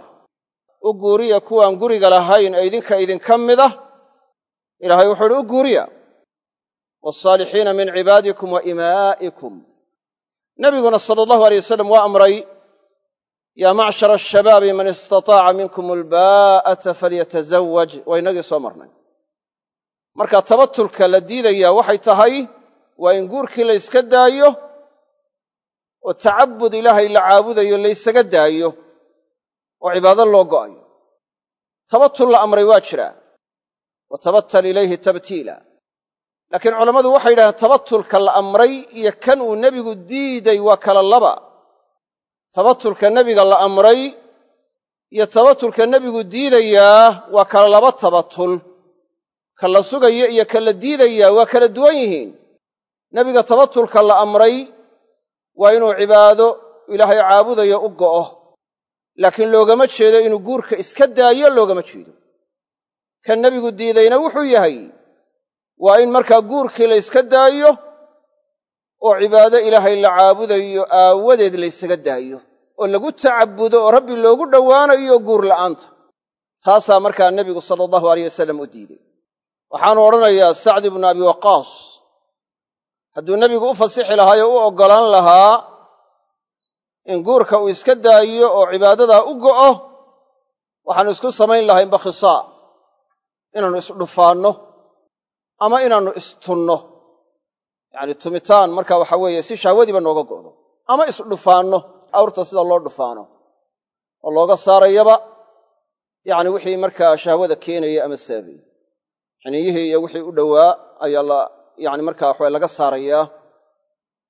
A: U guuriya kuwaan guriga lahayn ee idinka idinka mid ah. Ilaahay wuxuu uhi u guuriya. Wasaalixiina min cibaadikum wa imaa'ikum. Nebiguna sala allahu aleyh wasalam waa amray yaa macshara ashabaabi man istataaca minkum albaa'ata falyatazawaj waa inagii soo marnay. Marka tabatulka la diidayaa waxay tahay waa in guurkii layska daayo oo tacabud ilaahay la caabudayo laysaga daayo oo cibaado loo go'ayo. Tabatul la amray waa jiraa wa tabattal ilayhi tabtiila. Laakiin culammadu waxay yidhahdeen tabatulka la amray iyo kan uu nebigu diiday waa kala laba tabatulka nebiga la amray iyo tabatulka nebigu diidayaa waa kala laba tabatul ka la sugaya iyo ka la diidayaa waa kala duwan yihiin. Nebiga tabatulka la amray waa inuu cibaado ilaahay caabudayo u go'o. Laakiin loogama jeedo inuu guurka iska daayo loogama jeedo. Kan nebigu diidayna wuxuu yahay waa in markaa guurkii la yska daayo oo cibaado ilaahay la caabudayo aawadeed la ysaga daayo oo lagu tacabbudo oo rabbi loogu dhowaanayo guur la'aanta. Taasaa markaa nebigu sala allahu aleyh wasalam u diiday. Waxaanu odhanayaa sacd ibnu abi waqaas. Hadduu nebigu u fasixi lahaa oo u oggolaan lahaa in guurka uu iska daayo oo cibaadadaa u go'o waxaannu isku samayn lahayn bakhisaa inaannu isdhufaanno ama inaannu istunno yacni tumitaan marka waxa weeye si shahwadiiba nooga go'do. Ama isdhufaanno awrta sida loo dhufaano. Oo looga saarayaba yacni wixii markaa shahwada keenaya ama saabaya xiniyihii iyo wixii u dhowaa ayaa la yacni markaa waxawe laga saarayaa.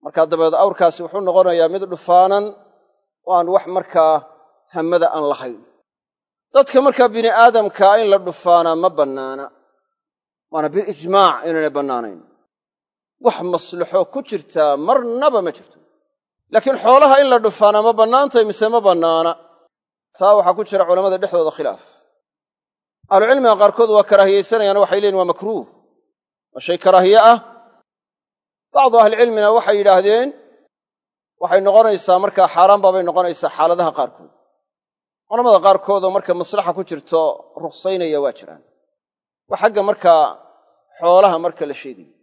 A: Markaa dabeed awrkaasi wuxuu noqonayaa mid dhufaanan oo aan wax markaa hamada aan lahayn. Dadka markaa bini aadamkaa in la dhufaanaa ma bannaana. Waana bilijmaac inaynay bannaanayn wax maslaxo ku jirtaa marnaba ma jirto. Laakiin xoolaha in la dhufaanaa ma bannaantahy mise ma bannaana? Taa waxaa ku jira culamada dhexdooda khilaaf. Ahlucilmiga qaarkood waa karaahiyaysanayaan waxay leeyiin waa makruuh. Waa shay karaahiye ah. Bacdu ahlicilmina waxay yidhaahdeen waxay noqonaysaa markaa xaaraan baabay noqonaysaa xaaladaha qaarkood. Culamada qaarkoodoo marka maslaxa ku jirto ruksaynaya waa jiraan. Waa xagga markaa xoolaha marka la sheegayo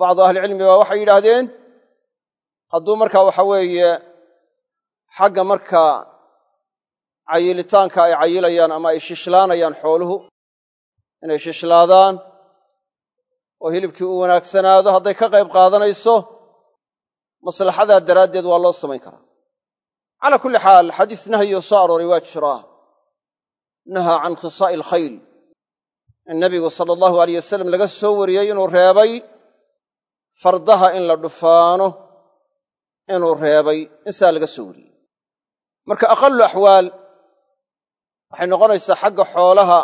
A: bacdu ahlicilmi baa waxay yidhaahdeen hadduu markaa waxa weeye xagga markaa cayilitaanka ay cayilayaan ama ay shishlaanayaan xooluhu inay shishlaadaan oo hilibkii uu wanaagsanaado hadday ka qayb qaadanayso maslaxadaa daraaddeed waa loo samayn karaa. Calaa kulli xaal xadiis nahyo soo arooray waa jiraa nahaa can khisaa'i alkhayl in nebigu sala allahu aleyh wasalam laga soo wariyey inuu reebay fardaha in la dhufaano inuu reebay in saa laga soo wariyey. Marka aqallu axwaal waxay noqonaysaa xagga xoolaha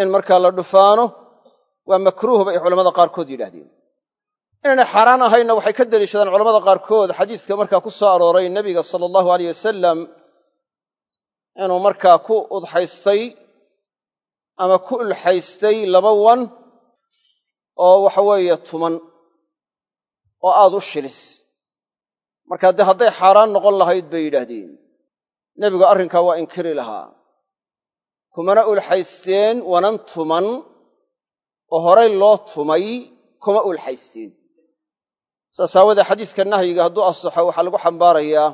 A: in markaa la dhufaano waa makruuh bay culamada qaarkood yidhaahdeen. Inaynay xaaraan ahaynna waxay ka deliishadaan culamada qaarkood xadiiska markaa ku soo arooray nebiga sala allahu aleyh wasalam inuu markaa ku udxaystay ama ku ulxaystay laba wan oo waxa weeye tuman oo aad u shilis. Markaa dee hadday xaaraan noqon lahayd bay yidhaahdeen. Nebigu arrinkaa waa inkiri lahaa. Kumana ulxaysteen wanan tuman oo horay loo tumay kuma ulxaysteen. Saas aawadee xadiiska nahyiga hadduu asaxo waxaa lagu xambaarayaa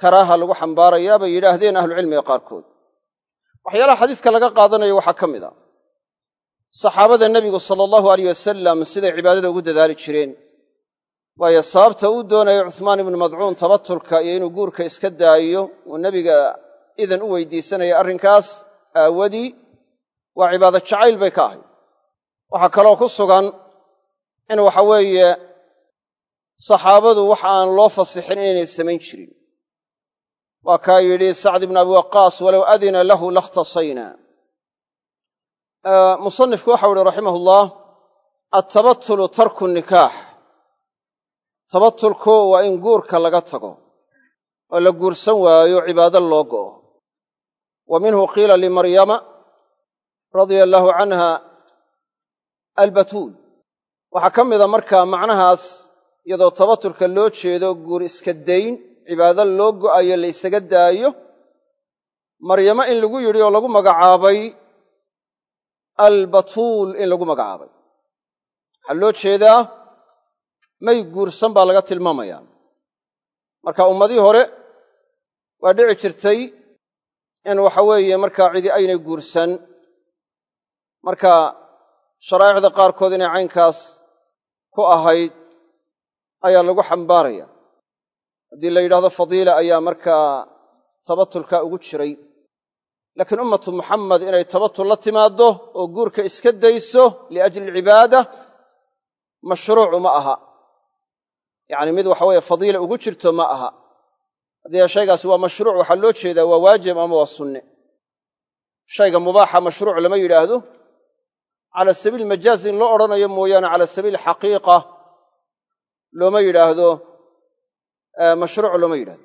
A: karaaha lagu xambaarayaa bay yidhaahdeen ahlucilmiga qaarkood. Waxyaalaha xadiiska laga qaadanayo waxaa ka mid a. Saxaabada nebigu sala allahu aleyh wasalam siday cibaadada ugu dadaali jireen waayo sababta uu doonayo cuhmaan ibnu madcuun tabatulka iyo inuu guurka iska daayo uu nebiga idan u weydiisanaya arrinkaas aawadii waa cibaado jacayl bay ka ahayd. Waxaa kaloo ku sugan in waxa weeye saxaabadu wax aan loo fasixin inaynay samayn jirin. Waa kaa yidhi sacd ibnu abi waqaas walow adina lahu lakhtasayna. Musanifku waxau ihi raximah ullah tarku nikaax tabatulku waa in guurka laga tago oo la guursan waayo cibaado loo go'o wa minhu qiila limaryama radia allaahu canha albatuul. Waxaa ka mida markaa macnahaas iyadoo tabatulka loo jeedo guur iska dayn cibaado loo go'ayo la ysaga daayo maryamo in lagu yidhi oo lagu magacaabay albatuul in lagu magacaabay. Waxaa loo jeedaa may guursan baa laga tilmaamayaa marka ummadii hore waa dhici jirtay in waxa weeye markaa cidi aynay guursan. Marka sharaa'icda qaarkood inay caynkaas ku ahayd ayaa lagu xambaaraya. Haddii la yidhahdo fadiila ayaa markaa tabatulka ugu jiray. Laakiin ummatu muxamed inay tabatul la timaaddo oo guurka iska dayso liajli alcibaada mashruucu ma aha yacni mid waxa weeye fadiila ugu jirto ma aha. Haddii shaygaasi waa mashruuc waxaa loo jeedaa waa waajib ama waa sunne shayga mubaaxa mashruuc lama yidhaahdo? Cala sabiil majaaz in loo odhanayo mooyaane cala sabiil xaqiiqa looma yidhaahdo mashruuc looma yidhahdo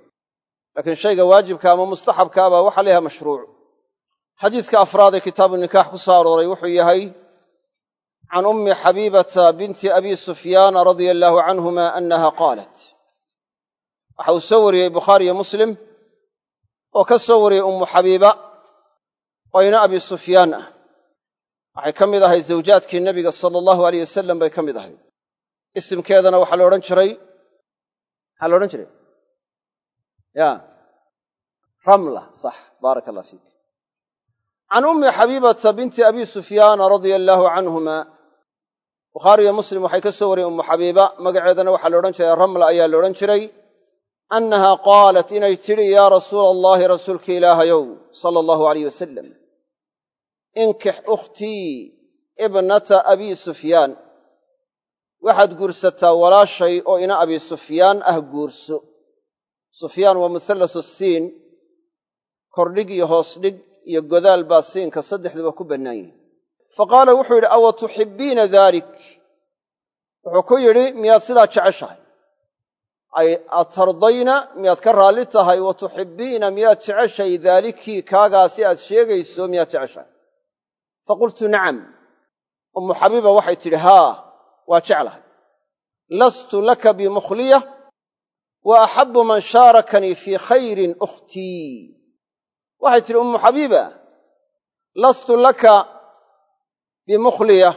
A: laakiin shayga waajibka ama mustaxabkaa baa waxaa la yahay mashruuc. Xadiiska afraad ee kitaabu nikaax ku soo arooray wuxuu yahay can ummi xabiibata binti abi sufyaana radia allaahu canhuma annaha qaalat waxa uu soo wariyey bukhaariyo muslim oo ka soo wariyey ummu xabiiba oo ina abi sufyaan ah waxay ka mid ahayd zawjaadkii nebiga sala allahu aleyh wasalam bay ka mid ahayd isimkeedana waxaa la odhan jiray maxaa la odhan jiray ya ramla sax baaraka allah fiik can ummi xabiibata binti abi sufyaana radia allaahu canhuma bukhaariyo muslim waxay ka soo wariyeen ummu xabiiba magaceedana waxaa la odhan jiray ramla ayaa la odhan jiray annaha qaalat inay tidhi yaa rasuula allahi rasuulka ilaahayow sala allahu aleyh wasalam inkix ukhtii ibnata abi sufyaan. Waxaad guursataa walaashay oo ina abi sufyaan ah guurso. Sufyaan waa muhallasu siin kordhig iyo hoos dhig iyo godaal baa siinka saddexduba ku bannaan yihiin fa wuxuu yidhi awa tuxibbiina daalik wuxuu ku yidhi miyaad sidaa jeceshahay? Ay atardayna miyaad ka raalli tahay wa tuxibbiina miyaad jeceshahay daalikii kaagaasi aad sheegayso miyaad jeceshahay? Fa qultu nacam. Ummu xabiiba waxay tidhi haa waa jeclahay. Lastu laka bimukhliya wa axabbu man shaarakanii fii khayrin ukhtii. Waxay tidhi ummu xabiiba lastu laka bimukhliya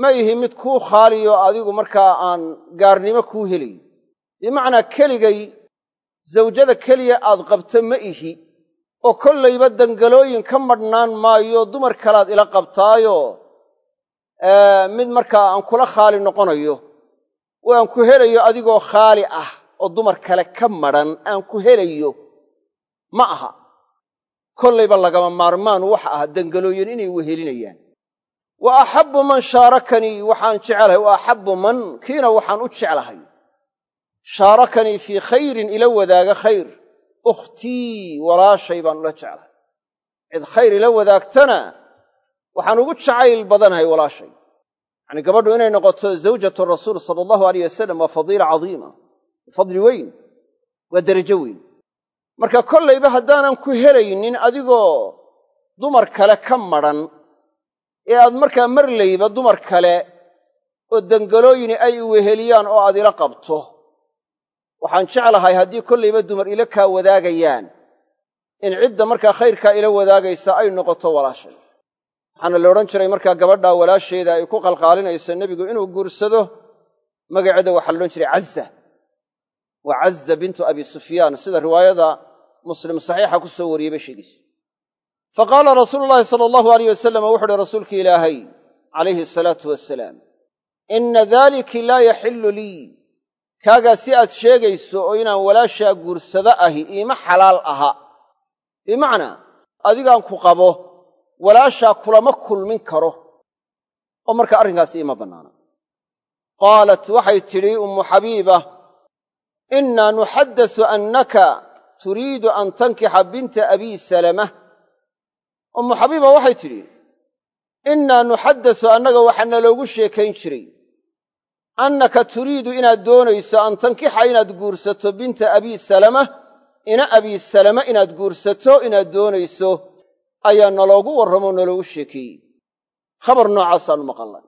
A: ma ihi mid kuu khaaliyo adigu markaa aan gaarnimo kuu helayn bimacnaa keligay zawjada keliya aad qabto ma ihi oo kollayba dangalooyin ka madhnaan maayo dumar kalead ila qabtaayo mid markaa aan kula khaali noqonayo oo aan ku helayo adigoo khaali ah oo dumar kale ka madhan aan ku helayo ma aha. Kollayba lagama maarmaan waxa ah dangalooyin inay wehelinayaan wa axabbu man shaarakanii waxaan jecelahay wa axabbu man kiina waxaan u jeclahay. Shaarakanii fii khayrin ila wadaaga khayr. Ukhtii walaashay baan ula jeclahay. Cid khayr ila wadaagtana waxaan ugu jacayl badanahay walaashay. Yacanii gabadhu inay noqoto zawjatu rasuul sala allahu aleyh wasalam waa fadiila cadiima fadli weyn waa derajo weyn. Marka kollayba haddaanan ku helaynin adigoo dumar kale ka madhan ee aad markaa marlayba dumar kale oo dangalooyini ay weheliyaan oo aad ila qabto. Waxaan jeclahay haddii kollayba dumar ila kaa wadaagayaan in cidda markaa khayrkaa ila wadaagaysa ay noqoto walaashay. Waxaana la odhan jiray markaa gabadhaa walaasheeda ay ku qalqaalinayso nebigu inuu guursado magaceeda waxaa la odhan jiray caza waa caza bintu abi sufyaan sida riwaayada muslim saxiixa ku soo wariyey bay sheegayso fa qaala rasuulu llaahi sala allahu aleyh wasalam wuxu uhi rasuulki ilaahay calayhi asalaatu wasalaam inna daaliki laa yaxillu lii kaagaa si aad sheegayso oo inaan walaashaa guursado ahi iima xalaal aha. Bimacnaa adigaan ku qabo walaashaa kulama kulmin karo. Oo marka arrinkaasi iima bannaana. Qaalat waxay tidhi ummu xabiiba innaa nuxaddasu annaka turiidu an tankixa binta abii salama ummu xabiiba waxay tidhi innaa nuxaddasu annaga waxaa naloogu sheekayn jiray. Annaka turiidu inaad doonayso an tankixa inaad guursato binta abii salama ina abii salama inaad guursato inaad doonayso ayaa naloogu warramoo naloogu sheekeeyey. Khabar noocaasaannu maqalnay.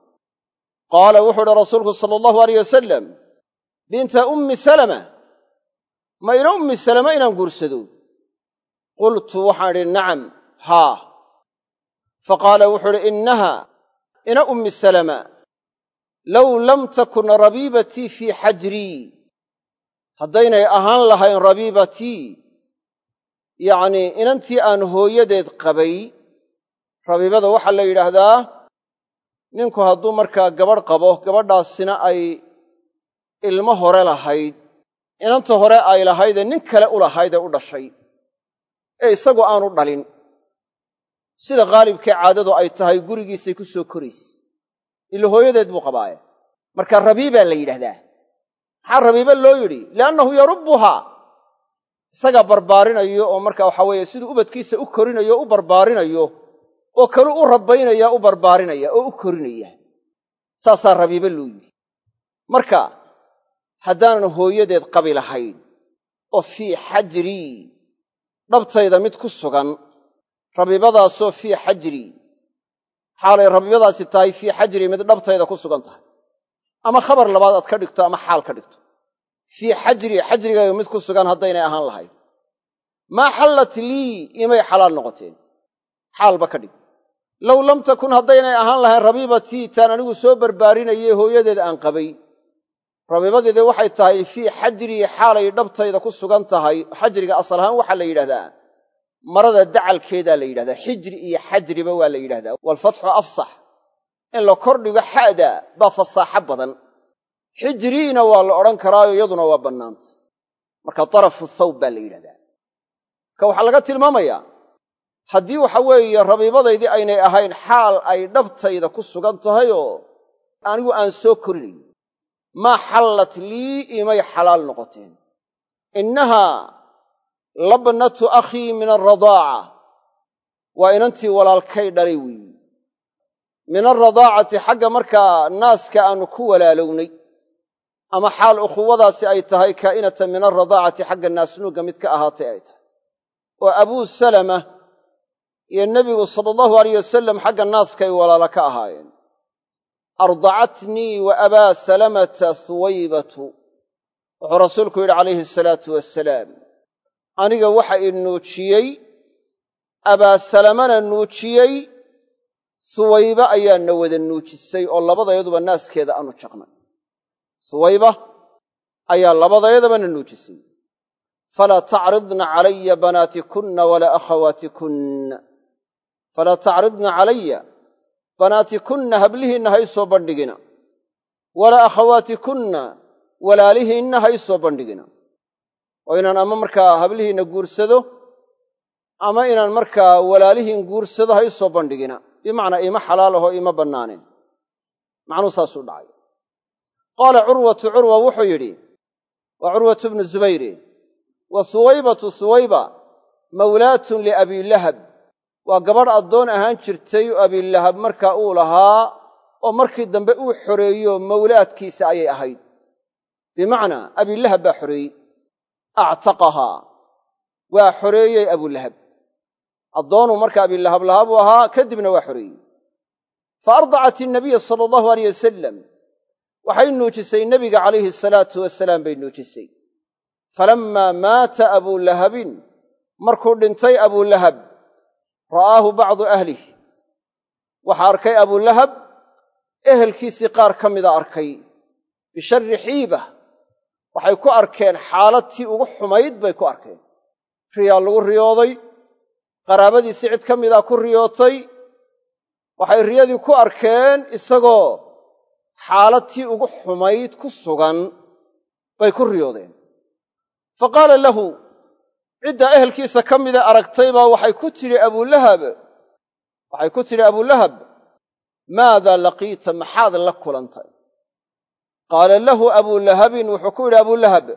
A: Qaala wuxuu uhi rasuulku sala allahu aleyh wasalam binta ummi salama ma ina ummi salama inaan guursado qultu waxaan idhi nacam haa fa qaala wuxuu uhi innaha ina ummi salama low lam takun rabiibatii fii xajrii haddaynay ahaan lahayn rabiibatii yacnii inantii aan hooyadeed qabay rabiibada waxaa la yidhaahdaa ninku hadduu markaa gabadh qabo gabadhaasina ay ilmo hore lahayd inanta hore ay lahaydee nin kale u lahayd ee u dhashay ee isagu aanu dhalin sida khaalibkee caadadu ay tahay gurigiisay ku soo korayse ila hooyadeed buu qabaaye. Marka rabiibaa la yidhahdaa maxaa rabiiba loo yidhi? Liannahu yarubbuhaa. Isagaa barbaarinayo oo marka waxaa weeye siduu ubadkiisa u korinayo u barbaarinayo oo kalu u rabbaynaya u barbaarinaya oo u korinaya saasaa rabiiba loo yidhi. Marka haddaanan hooyadeed qabi lahayn oo fii xajrii dhabtayda mid ku sugan rabibadaasoo fii xajrii xaalay rabibadaasi tahay fii xajrii mid dhabtayda ku sugan tahay. Ama khabar labaad aad ka dhigto ama xaal ka dhigto. Fii xajrii xajrigayga mid ku sugan haddaynay ahaan lahayn. Maa xallat lii imay xalaal noqoteen. Xaalba ka dhig. Low lam takun haddaynay ahaan lahayn rabiibatii taan anigu soo barbaarinayey hooyadeed aan qabay. Rabiibadeede waxay tahay fii xajrii xaalay dhabtayda ku sugan tahay. Xajriga asal ahaan waxaa la yidhahdaa marada dacalkeedaa la yidhahdaa xijri iyo xajriba waa la yidhahdaa waalfatxu afsax. In la kordhigo xa'da baa fasaaxo badan. Xijriina waa la odhan karaayo iyaduna waa bannaanta. Marka darafu thawb baa la yidhahdaa. Marka waxaa laga tilmaamayaa haddii waxa weeye rabiibadaydii aynay ahayn xaal ay dhabtayda ku sugan tahayoo anigu aan soo korinayn maa xallat lii imay xalaal noqoteen. Innahaa labnatu akhii min alradaaca waa inantii walaalkay dhalay weeyi min alradaacati xagga markaa naaska aannu ku walaalownay. Ama xaal ukhuwadaasi ay tahay kaa'inatan min alradaacati xagga naasnuugga mid ka ahaatay ay tahay. Oo abuu salama iyo nebigu sala allahu alayh wasalam xagga naaskay walaala ka ahaayeen. Ardacatnii wa abaa salamata huwaybatu wuxuu rasuulku yidhi calayhi asalaatu wasalaam aniga waxa i nuujiyey abaa salamana nuujiyey huwayba ayaana wada nuujisay oo labadayaduba naaskeeda aanu jaqnay. Huwayba ayaa labadayadabana nuujisay. Falaa tacridna calaya banaatikunna walaa akhawaatikun falaa tacridna calaya banaatikunna hablihiinna ha ysoo bandhigina. Walaa akhawaatikunna walaalihiinna ha ysoo bandhigina oo inaan ama markaa hablihiinna guursado ama inaan markaa walaalihiin guursado ha ysoo bandhigina. Bimacnaa ima xalaal ahoo ima bannaaneen macnuu saasuu dhacay. Qaala curwatu curwa wuxuu yidhi waa curwatu bnu zubayri wa huwaybatu huwayba mawlaatun liabiilahab waa gabadh addoon ahaan jirtay oo abiilahab markaa uu lahaa oo markii dambe uu xoreeyo mawlaadkiisa ayay ahayd. Bimacnaa abiilahab baa xoreeyey actaqahaa waa xoreeyey abulahab addoonuu marka abiilahab lahaa buu ahaa kadibna waa xoreeyey. Fa ardacat innabiya sala allahu aleyh wasalam waxay nuujisay nebiga calayhi salaatu wasalaam bay nuujisay. Falammaa maata abulahabin markuu dhintay abulahab ra'aahu bacdu ahlih waxaa arkay abulahab ehelkiisii qaar ka mida arkay. Bisharri xiibah waxay ku arkeen xaaladtii ugu xumayd bay ku arkeen. Riyaa lagu riyooday qaraabadiisii cid ka midaa ku riyootay. Waxay riyadii ku arkeen isagoo xaaladtii ugu xumayd ku sugan bay ku riyoodeen. Fa qaala lahu ciddaa ehelkiisa ka mida aragtay baa waxay ku tidhi abulahab waxay ku tidhi abulahab maadaa laqiita maxaad la kulantay qaala lahu abulahabin wuxuu ku yidhi abulahab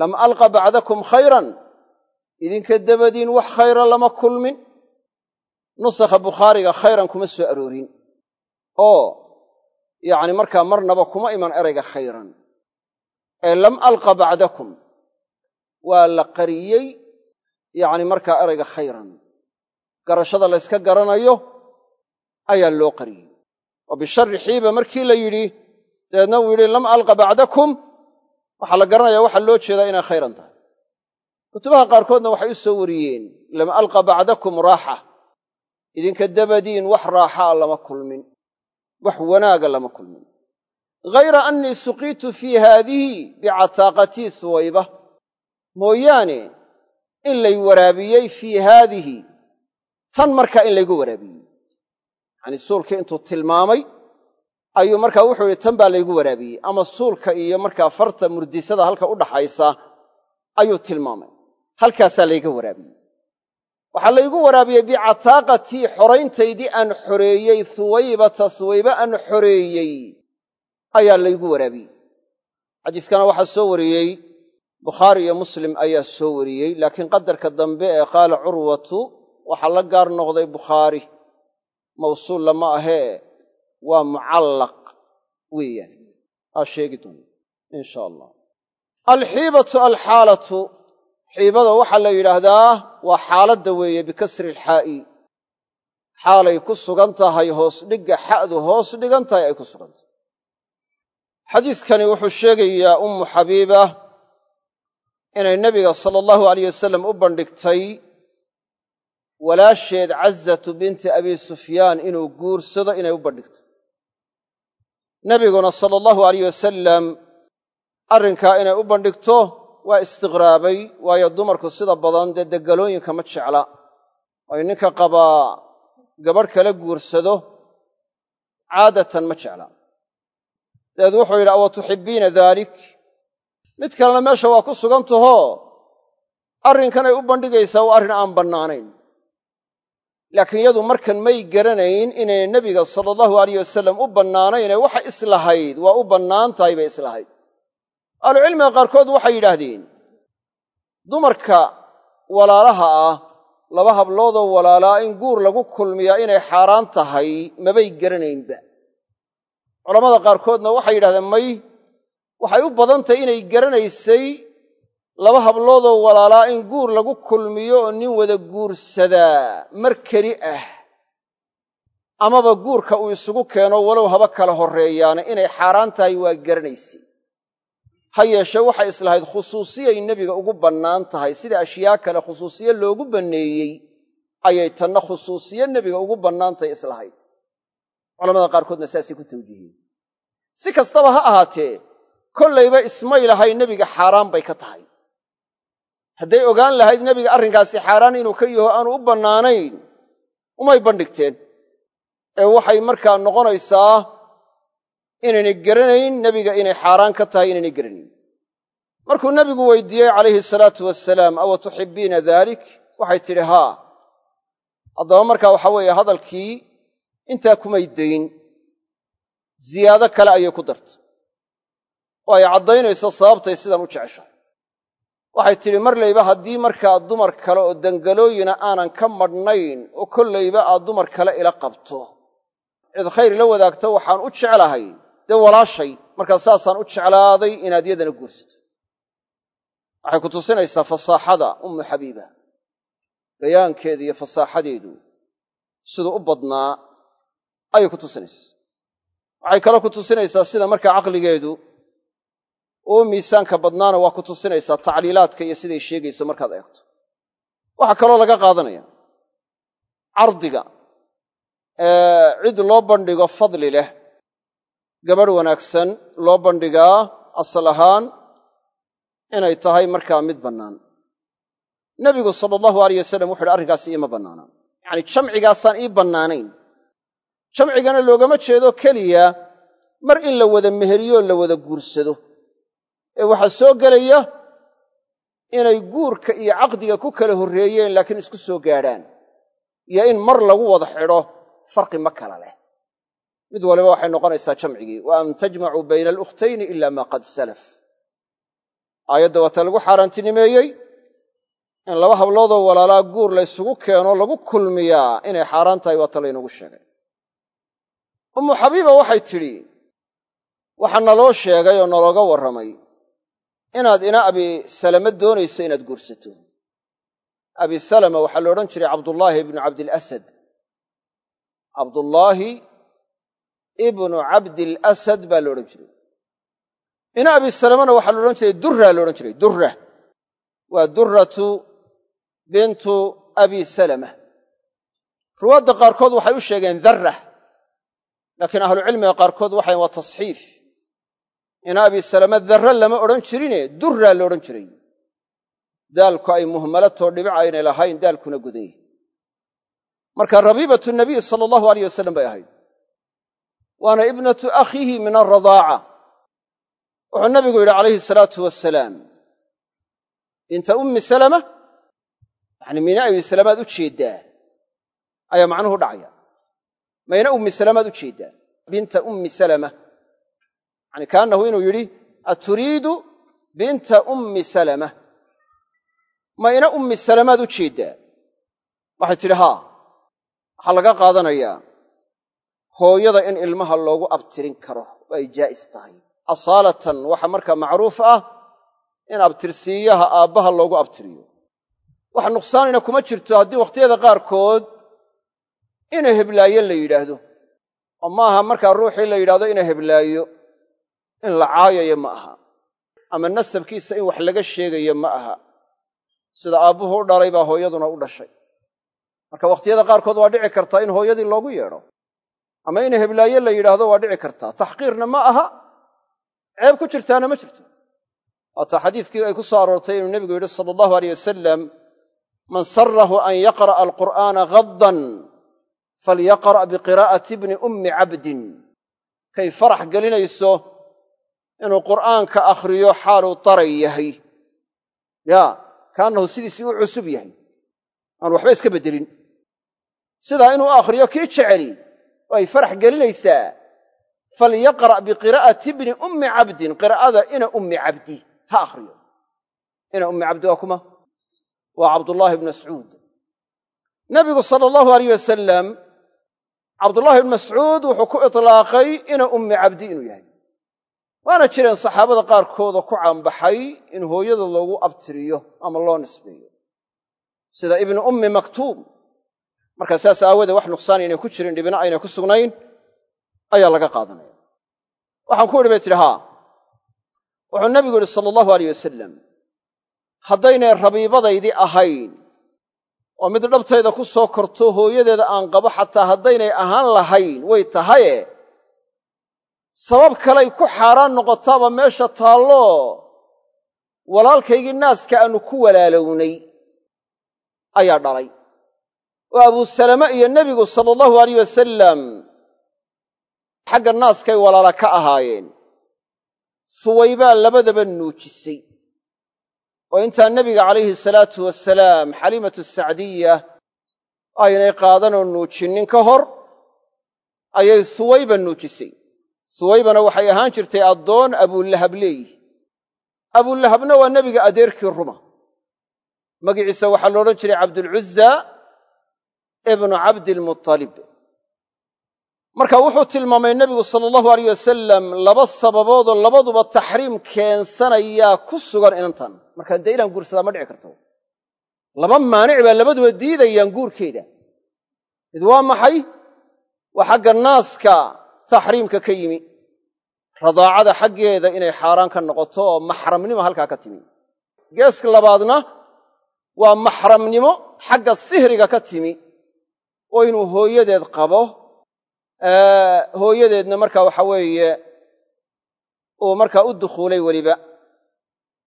A: lam alqa bacdakum khayran? Idinka dabadiin wax khayra lama kulmin. Nusakha bukhaariga khayran kuma soo aroorin. Oo yacni markaa marnaba kuma iman erayga khayran. Ee lam alqa bacdakum. Waa la qariyey yacni markaa erayga khayran. Garashada layska garanayo ayaa loo qariyey. Oo bisharri xiiba markii la yidhi dabeedna uu yidhi lam alqa bacdakum. Waxaa la garanaya waxaa loo jeedaa inay khayran tahay. Kutubaha qaarkoodna waxay u soo wariyeen lam alqa bacdakum raaxa. Idinka dabadiin wax raaxaa lama kulmin. Wax wanaaga lama kulmin. Ghayra annii suqiitu fii haadihi bicataaqatii suwayba. Mooyaane in lay waraabiyey fii haadihi. Tan markaa in laygu waraabiyey. Yacanii suulkii intuu tilmaamay ayuu markaa wuxuu yidhi tan baa laygu waraabiyey. Ama suulka iyo markaa farta murdisada halka u dhaxaysa ayuu tilmaamay. Halkaasaa layga waraabiyey. Waxaa laygu waraabiyey bicataaqatii xorayntaydii aan xoreeyey huwaybata huwaybe aan xoreeyey ayaa laygu waraabiyey. Xadiiskana waxaa soo wariyey bukhaari iyo muslim ayaa soo wariyey laakiin qadarka dambe ee qaala curwatu waxaa la gaar noqday bukhaari. Mawsuul lama ahee waa mucallaq weeyaan. Aa sheegi doona insha allah alxiibatu alxaalatu xiibada waxaa la yidhaahdaa waa xaaladda weeye bikasri alxaa'i. Xaalay ku sugan tahay hoos dhigga xa'du hoos dhigan tahay ay ku sugan tahay. Xadiidkani wuxuu sheegayaa ummu xabiiba inay nebiga sala allahu alayh wasalam u bandhigtay walaasheed cazatu binti abi sufyaan inuu guursado inay u bandhigtay nebiguna sala allahu alayh wasalam arrinkaa inay u bandhigto waa istiqraabay waayo dumarku sida badan dee degalooyinka ma jecla. Ay ninka qabaa gabadh kala guursado caadatan ma jecla. Dabeed wuxuu yidhi awa tuxibbiina daalik mid kalena meesha waa ku sugan tahoo arrinkanay u bandhigaysaa waa arrin aan bannaanayn laakiin iyadu markan may garanayn inay nebiga sala allahu alayh wasalam u bannaanaynee waxa islahayd waa u bannaan tahay bay islahayd. Ahlucilmiga qaarkood waxay yidhaahdeen dumarka walaalaha ah laba habloodoo walaalaa in guur lagu kulmiyaa inay xaaraan tahay mabay garanaynba. Culammada qaarkoodna waxay yidhahdeen may waxay u badan tahay inay garanaysay laba habloodoo walaalaa in guur lagu kulmiyo oo nin wada guursadaa mar keli ah. Amaba guurka uu isugu keeno walow haba kala horreeyaana inay xaaraan tahay waa garanaysay ha yeeshee waxay islahayd khusuusiyay nebiga ugu bannaan tahay. Sida ashyaa kale khusuusiye loogu banneeyey ayay tanna khusuusiye nebiga ugu bannaantahay islahayd. Culamada qaarkoodna saasay ku tawjiihiyeen si kastaba ha ahaatee kollayba ismay lahay nebiga xaaraan bay ka tahay hadday ogaan lahayd nebiga arrinkaasi xaaraan inuu ka yaho aanu u bannaanayn. Umay bandhigteen. Ee waxay markaa noqonaysaa inaynay garanayn nebiga inay xaaraan ka tahay inaynay garanayn. Markuu nebigu weydiiyey calayhi salaatu wasalaam awa tuxibbiina daalik waxay tidhi haa. Haddaba markaa waxa weeye hadalkii intaa kumay dayn ziyaado kale ayay ku dartay. Oo ay caddaynayso sababtay sidan u jeceshahay waxay tidhi marlayba haddii markaa dumar kale oo dangalooyina aanan ka madhnayn oo kollayba aad dumar kale ila qabto. Cid khayr la wadaagto waxaan u jeclahay. Dee walaashay markaa saasaan u jeclaaday inaad yadana guursato. Waxay ku tusinaysaa fasaaxada ummu xabiiba bayaankeeda iyo fasaaxadeedu siduu u badnaa ayay ku tusinaysaa. Waxay kaloo ku tusinaysaa sida markaa caqligeedu uu miisaanka badnaana waa ku tusinaysaa tacliilaadka iyo siday sheegayso markaad eegto. Waxaa kaloo laga qaadanaya cardiga cid loo bandhigo fadli leh. Gabadh wanaagsan loo bandhigaa asal ahaan inay tahay markaa mid bannaan. Nebigu sala allahu alayh wasalam wuxu uhi arrinkaasi iima bannaanaan yacani jamcigaasaan ii bannaanayn. Jamcigana loogama jeedo keliya mar in la wada meheriyoo la wada guursado ee waxaa soo gelaya inay guurka iyo caqdiga ku kala horreeyeen laakiin isku soo gaadhaan. Iyo in mar lagu wada xidho farqi ma kala leh. Mid waliba waxay noqonaysaa jamcigii. Wa an tajmacuu bayna alukhtayni ila maa qad salaf. Aayadda waata lagu xaaraantinimeeyey in laba habloodoo walaalaa guur laysugu keeno lagu kulmiyaa inay xaaraan tahay waata laynagu sheegay. Ummu xabiiba waxay tidhi waxaa naloo sheegay oo nalooga warramay inaad ina abi salame doonayso inaad guursato. Abi salama waxaa la odhan jiray cabdullaahi ibnu cabdilasad. Cabdullaahi ibnu cabdilasad baa la odhan jiray. Ina abi salamena waxaa la odhan jiray durra la odhan jiray durra. Waa durratu bintu abi salama. Ruwaadda qaarkood waxay u sheegeen darra laakiin ahlucilmiga qaarkood waxay waa tasxiif ina abi salama darra lama odhan jirine durraa la odhan jiray. Daalku ay muhmalatoo dhibic aynay lahayn daalkuna gudan yahi marka rabiibatu nabiy sala allahu alayh wasalam bay ahayd. Waana ibnatu akhiihi min alradaaca wuxuu nabigu yidhi calayhi salaatu wasalaam binta ummi salama yani mina abi salamaad u jeeddaa ayaa macnuhu dhacaya. Mayna ummi salamaad u jeeddaa binta ummi salama yani kaannahu inuu yidhi aturiidu binta ummi salama. Mayna ummi salamaad u jeeddaa waxay tidhi haa waxaa laga qaadanayaa hooyada in ilmaha loogu abtirin karo oo ay jaa'is tahay. Asaalatan waxa markaa macruuf ah in abtirsiiyaha aabbaha loogu abtiriyo. Wax nuqsaanina kuma jirto haddii wakhtiyada qaarkood ina heblaayo la yidhaahdo. Oo maaha markaa ruuxii la yidhahdo ina heblaayo in la caayayo ma aha ama nasabkiisa in wax laga sheegayo ma aha. Sida aabbuhu u dhalay baa hooyaduna u dhashay. Marka wakhtiyada qaarkood waa dhici kartaa in hooyadii loogu yeedho ama ina heblaayo la yidhaahdo waa dhici kartaa. Taxqiirna ma aha ceeb ku jirtaana ma jirto. Waataa xadiiskii ay ku soo aroortay inuu nebigu yidhi sala allahu aleyh wasalam man sarahu an yaqra'a alqur'aana gaddan falyaqra' biqiraa'ati bni ummi cabdin kay farax gelinayso inuu qur'aanka akhriyo xaaluu daray yahay. Ya kaannahu sidiisii u cusub yahay. Aan waxba iska beddelin sidaa inuu akhriyo kii jeceli? Ay farax gelinaysaa. Falyaqra' biqiraa'ati bni ummi cabdin. Qiraa'ada ina ummi cabdi ha akhriyo. Ina ummi cabdi waa kuma. Waa cabdullaahi bnu mascuud. Nebigu sala allahu aleyh wasalam cabdullaahi bnu mascuud wuxuu ku itlaaqay ina ummi cabdi inuu yahay waana jireen saxaabada qaarkoodoo ku caanbaxay in hooyada loogu abtiriyo ama loo nisbeeyo. Sida ibnu ummi maktuum. Markaa saas aawoodee wax nuqsaan aynay ku jirin dhibina aynay ku sugnayn ayaa laga qaadanaya. Waxaan ku idhi bay tidhi haa. Wuxuu nebigu yidhi sala allahu aleyh wasalam haddaynay rabiibadaydii ahayn oo mid dhabtayda ku soo korto hooyadeeda aan qabo xataa haddaynay ahaan lahayn way tahaye sabab kalay ku xaaraan noqotaaba meesha taallo. Walaalkaygii naaska aannu ku walaalownay ayaa dhalay. Oo abuusalame iyo nebigu sala allahu aleyh wasalam xagga naaskay walaala ka ahaayeen. Suwaybaa labadaba nuujisay. Oo intaa nebiga calayhi salaatu wasalaam xaliimatu sacdiya aynay qaadanoo nuujinnin ka hor ayay suwayba nuujisay suwaybana waxay ahaan jirtay addoon abuulahab leeyihi abuulahabna waa nebiga adeerkii ruma. Magiciisa waxaa lo odhan jiray cabdulcuzza ibnu cabdilmutalib marka wuxuu tilmaamay nebigu sala allahu aleyh wasalam laba sababoodoo labaduba taxriim keensanayaa ku sugan inantan. Markaa dee inaan guursadaa ma dhici karto. Laba maanic baa labaduba diidayaan guurkeeda. Mid waa maxay? Waa xagga naaska taxriimka ka yimi. Radaacada xaggeeda inay xaaraan ka noqoto oo maxramnimo halkaa ka timi. Geeska labaadna waa maxramnimo xagga sihriga ka timi oo inuu hooyadeed qabo. Hooyadeedna markaa waxa weeye uu markaa u dukhuulay weliba.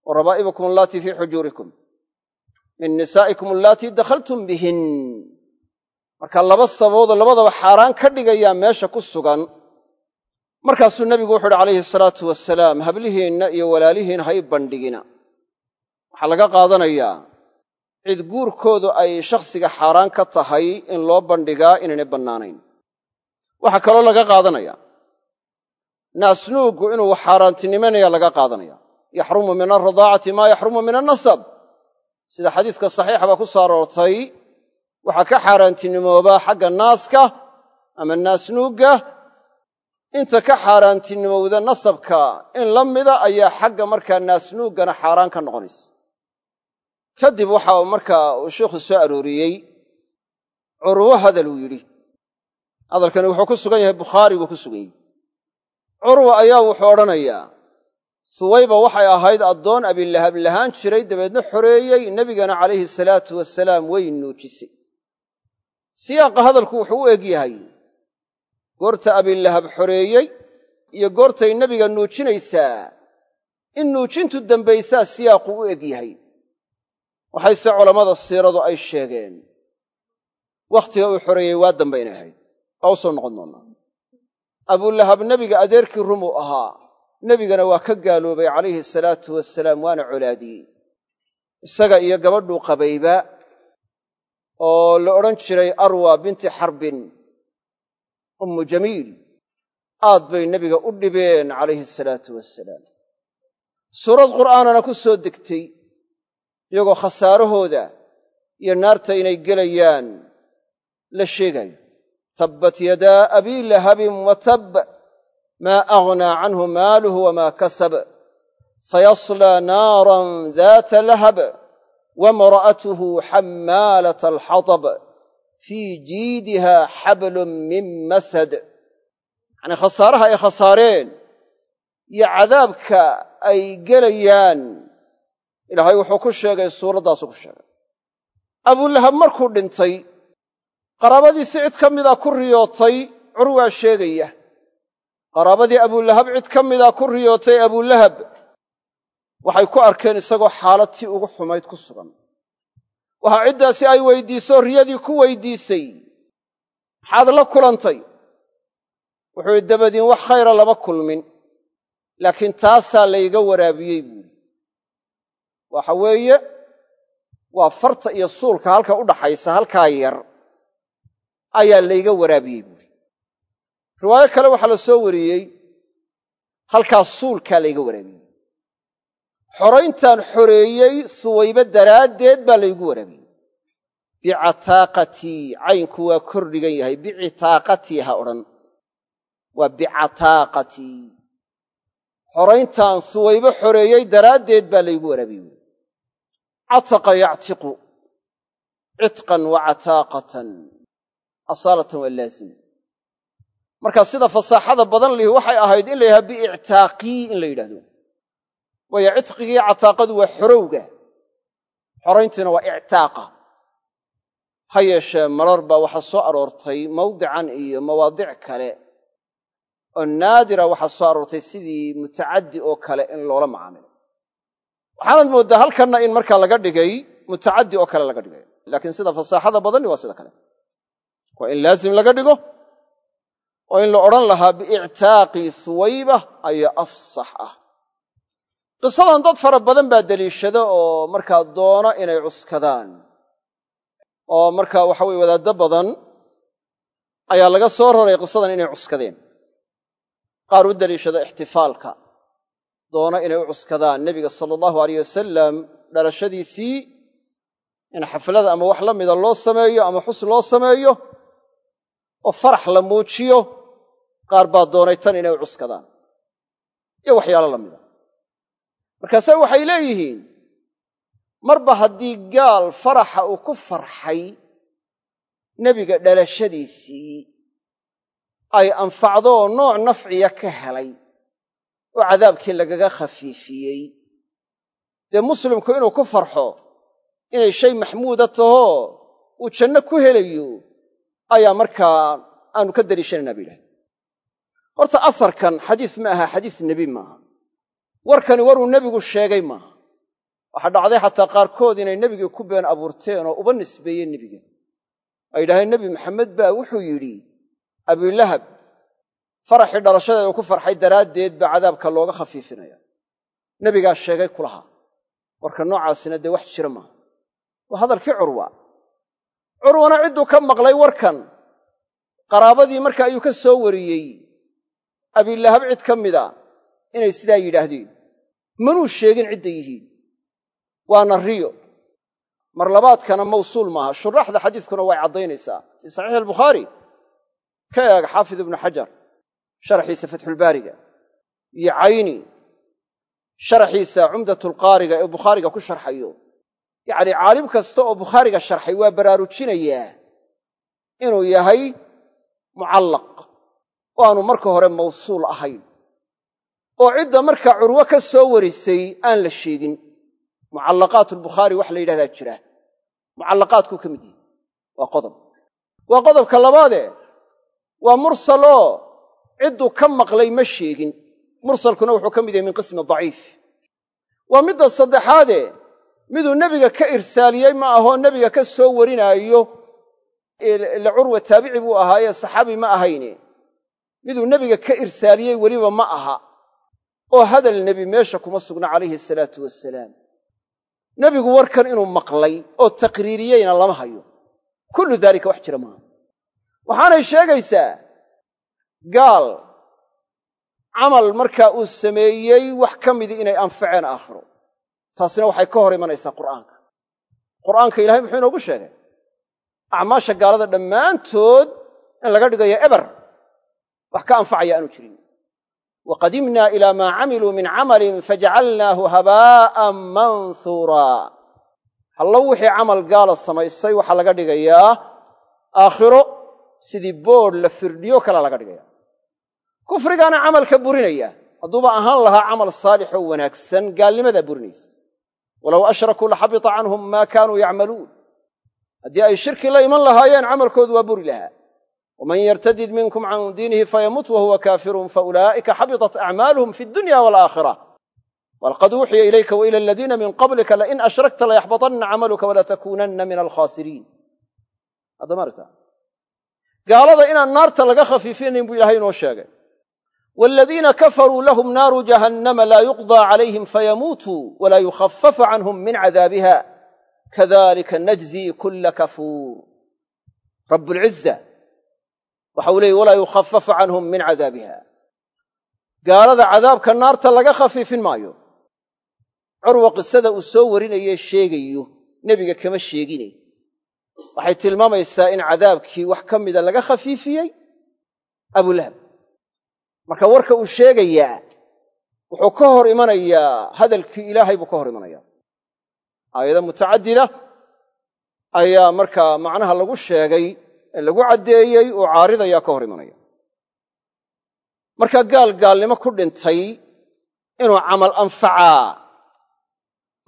A: Wa rabaa'ibukum allaatii fii xujuurikum. Min nisaa'ikum allaatii dakhaltum bihin. Marka laba sababoodoo labadaba xaaraan ka dhigayaa meesha ku sugan markaasuu nebigu wuxu uhi calayhi salaatu wasalaam hablihiinna iyo walaalihiin hay bandhigina. Waxaa laga qaadanayaa cid guurkoodu ay shakhsiga xaaraan ka tahay in loo bandhigaa inaynay bannaanayn. Waxaa kaloo laga qaadanaya naasnuuggu inuu xaaraantinimanaya laga qaadanaya. Yaxrumu min alradaacati maa yaxrumu min annasab. Sida xadiiska saxiixa baa ku soo aroortay waxaa ka xaaraantinimoobaa xagga naaska ama naasnuugga inta ka xaaraantinimowda nasabka in la mida ayaa xagga markaa naasnuuggana xaaraan ka noqonaysa. Kadib waxa markaa uu sheikhu soo arooriyey curwo hadal uu yidhi. Hadalkani wuxuu ku sugan yahay bukhaariguu ku sugan yahy curwa ayaa wuxuu odhanayaa suwayba waxay ahayd addoon abilahab lahaan jiray dabeedna xoreeyey nebigana calayhi salaatu wasalaam way nuujisay. Siyaaqa hadalku wuxuu u eg yahay goorta abilahab xoreeyey iyo goortay nebiga nuujinaysaa. In nuujintu dambaysaa siyaaqu u eg yahay. Waxayse culammada siiradu ay sheegeen. Wakhtiga uu xoreeyey waa dambe ahayd. Waa u soo noqon doonnaa abulahab nebiga adeerkii rumuu ahaa. Nebigana waa ka gaaloobay calayhi salaatu wasalaam waana colaadiyey. Isaga iyo gabadhuu qabayba oo la odhan jiray arwa binti xarbin ummu jamiil. Aad bay nebiga u dhibeen calayhi salaatu wasalaam suurad qur'aanana ku soo degtay iyagoo khasaarahooda iyo naarta inay gelayaan la sheegayo tabbat yadaa abii lahabin wa tab maa aghnaa canhu maaluhu wamaa kasab. Sayaslaa naaran daata lahab wamra'atuhu xammaalata alxatab fii jiidiha xablun min masad yacnii khasaaraha ay khasaareen iyo cadaabka ay gelayaan ilaahay wuxuu ku sheegay suuraddaasuu ku sheegay abulahab markuu dhintay qaraabadiisi cid ka mida ku riyootay curwaa sheegaya qaraabadii abulahab cid ka mida ku riyootay abulahab waxay ku arkeen isagoo xaalad tii ugu xumayd ku sugan waxaa ciddaasi ay weydiiso riyadii ku weydiisay. Maxaad la kulantay? Wuxuu yidhi dabadiin wax khayra lama kulmin. Laakiin taasaa layga waraabiyey buuri waxa weeye waa farta iyo suulka halka u dhaxaysa halkaa yar ayaa layga waraabiyey buuri riwaayo kale waxaa la soo wariyey halkaa suulkaa layga waraabiyey xorayntaan xoreeyey suwaybe daraaddeed baa laygu waraabiyey bicataaqatii caynku waa kor dhigan yahay. Bicitaaqatii ha odhan. Waa bicataaqatii xorayntaan suwaybe xoreeyey daraaddeed baa laygu waraabiyey cataqa yactiqu. Citqan wa cataaqatan. Asaalatan waa laazim. Marka sida fasaaxada badan lihi waxay ahayd in la yidhaha biictaaqii in la yidhahdo waayo cidqigii cataaqadu waa xorowga. Xorayntiina waa ictaaqa. Ha yeeshee marar baa waxaa soo aroortay mawdican iyo mawaadic kale. Oo naadira waxaa soo aroortay sidii mutacaddi oo kale in loola macaamilo. Waxaanad mooddaa halkanna in markaa laga dhigay mutacaddi oo kale laga dhigay. Laakiin sida fasaaxada badanni waa sida kale. Waa in laazim laga dhigo oo in la odhan lahaa biictaaqi huwayba ayaa afsax ah qisadan dad fara badan baa deliishada oo markaa doona inay cuskadaan. Oo markaa waxa weye wadaaddo badan ayaa laga soo raray qisadan inay cuskadeen. Qaar u deliishada ixtifaalka doona inay u cuskadaan. Nebiga sala allahu aleyh wasalam dhalashadiisii in xaflada ama wax la mida loo sameeyo ama xus loo sameeyo oo farax la muujiyo qaar baa doonay tan inay u cuskadaan. Iyo waxyaalo la mida markaase waxay leeyihiin marba haddii gaal faraxa uu ku farxay nebiga dhalashadiisii ay anfacdooo nooc nafciya ka helay oo cadaabkii lagaga khafiifiyey. Dee muslimku inuu ku farxo inay shay maxmuuda tahoo uu janno ku helayo ayaa markaa aanu ka daliishanaynaa ba yidhahay horta asarkan xadiis ma aha xadiis nebi maaha warkani waruu nebigu sheegay maaha waxaa dhacday xataa qaarkood inay nebigii ku been abuurteen oo uba nisbeeyeen nebiga. Ay yidhahdeen nebi maxamed baa wuxuu yidhi abilahab faraxii dhalashadeeda ku farxay daraaddeed baa cadaabka looga khafiifinaya nebigaa sheegay ku lahaa warka noocaasina dee wax jira maaha waa hadalkii curwa. Curwana cidduu ka maqlay warkan. Qaraabadii marka ayuu ka soo wariyey. Abilahab cid ka mida inay sidaa yidhaahdeen. Manuu sheegin cidday yihiin. Waana riyo. Mar labaadkana mawsuul maaha. Shuraaxda xadiiskuna way caddaynaysaa. Fii saxiixi albukhaari ka eeg xaafid ibnu xajar sharaxiisa fatxulbaariga iyo cayni sharaxiisa cumdatulqaariga ee bukhaariga ku sharxayo. Yacnii caalim kasta oo bukhaariga sharxay waa baraarujinayaa inuu yahay mucallaq oo aanu marka hore mawsuul ahayn oo cidda markaa curwo ka soo warisay aan la sheegin. Mucallaqaat albukhaari wax la yidhahdaa jira. Mucallaqaadkuu ka mid yihi waa qodob. Waa qodobka labaadee waa mursal oo cidduu ka maqlay ma sheegin. Mursalkuna wuxuu ka mid yahay min qismi daciif. Waa midda saddexaadee miduu nebiga ka irsaaliyey ma ahoo nebiga ka soo warinaayo ila curwa taabici buu ahaayee saxaabi ma ahayne. Miduu nebiga ka irsaaliyey weliba ma aha oo hadal nebi meesha kuma sugna calayhi asalaatu wasalaam nebigu warkan inuu maqlay oo taqriiriyeyna lama hayo. Kullu daalika wax jira maaha. Waxaanay sheegaysaa gaal camal markaa uu sameeyey wax ka midii inay anfaceen aakhiro. Taasina waxay ka hor imanaysaa qur'aanka. Qur'aanka ilahay muxuu inoogu sheegay? Acmaasha gaalada dhammaantood in laga dhigayo eber wax ka anfacaya aanu jirin waqadimna ila maa camiluu min camalin fajacalnaahu habaa'an manhuuraa hallo wixii camal gaala samaysay waxaa laga dhigayaa aakhiro sidii boodh la firdhiyo kale laga dhigaya kufrigaana camalka burinaya hadduuba ahaan lahaa camal saalix oo wanaagsan gaalnimadaa burinaysa walow ashrakuu laxabita canhum maa kaanuu yacmaluun haddii ay shirki la iman lahaayeen camalkoodu waa buri lahaa waman yartadid minkum can diinihi fayamut wahuwa kaafirun faulaa'ika xabitat acmaaluhum fi dunya walaakhira walqad uuxiya ilayka waila aladiina min qablika lain ashrakta layaxbatanna camaluka walatakuunanna min alkhaasiriin gaalada inaan naarta laga khafiifinayn buu ilahay inoo sheegay waaladiina kafaruu lahum naaru jahannama laa yuqdaa calayhim fayamuutuu walaa yukhafafu canhum min cadaabiha kadalika najzii kulla kafuur rabbulciza waxa uu leeyay walaa yukhafafu canhum min cadaabiha. Gaalada cadaabka naarta laga khafiifin maayo. Curwa qisada uu soo warinaye sheegayo nebiga kama sheegine. Waxay tilmaamaysaa in cadaabkii wax ka mida laga khafiifiyey abulahab marka warka uu sheegayaa wuxuu ka hor imanayaa hadalkii ilaahay buu ka hor imanayaa aayado mutacadida ayaa markaa macnaha lagu sheegay ee lagu caddeeyey oo caaridayaa ka hor imanaya. Marka gaal gaalnimo ku dhintay inuu camal anfacaa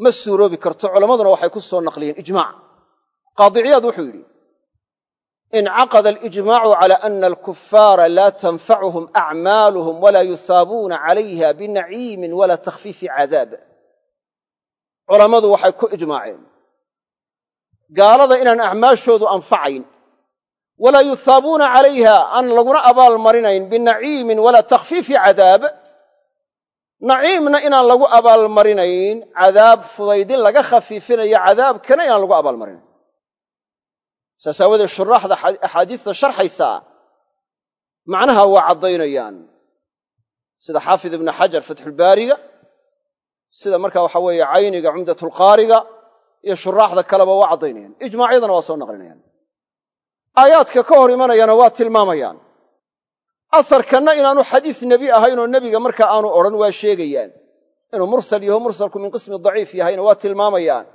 A: ma suuroobi karto culammaduna waxay ku soo naqliyeen ijmaac. Qaadiciyaad wuxuu yidhi incaqada alijmaacu cala ana alkufaara laa tanfacuhum acmaaluhum walaa yusaabuuna calayha binaciimin walaa takhfiifi cadaab. Culammadu waxay ku ijmaaceen gaalada inaan acmaashoodu anfacayn walaa yuhaabuuna calayha aan laguna abaal marinayn binaciimin walaa takhfiifi cadaab. Naciimna inaan lagu abaalmarinayn cadaab fudaydin laga khafiifinayo cadaabkana inaan lagu abaalmarinayn saas aawadeed shuraaxda axaadiista sharxaysaa macnaha waa caddaynayaan. Sida xaafid ibnu xajar fatxulbaariga sida marka waxa weeye cayniga cumdatulqaariga iyo shuraaxda kaleba waa caddaynayaan. Ijmaacyadana waa soo naqlinayaan aayaadka ka hor imanayana waa tilmaamayaan. Asarkanna inaanu xadiis nebi ahaynoo nebiga marka aanu odhan waa sheegayaan. Inuu mursal yaho mursalku min qismi daciif yahayna waa tilmaamayaan.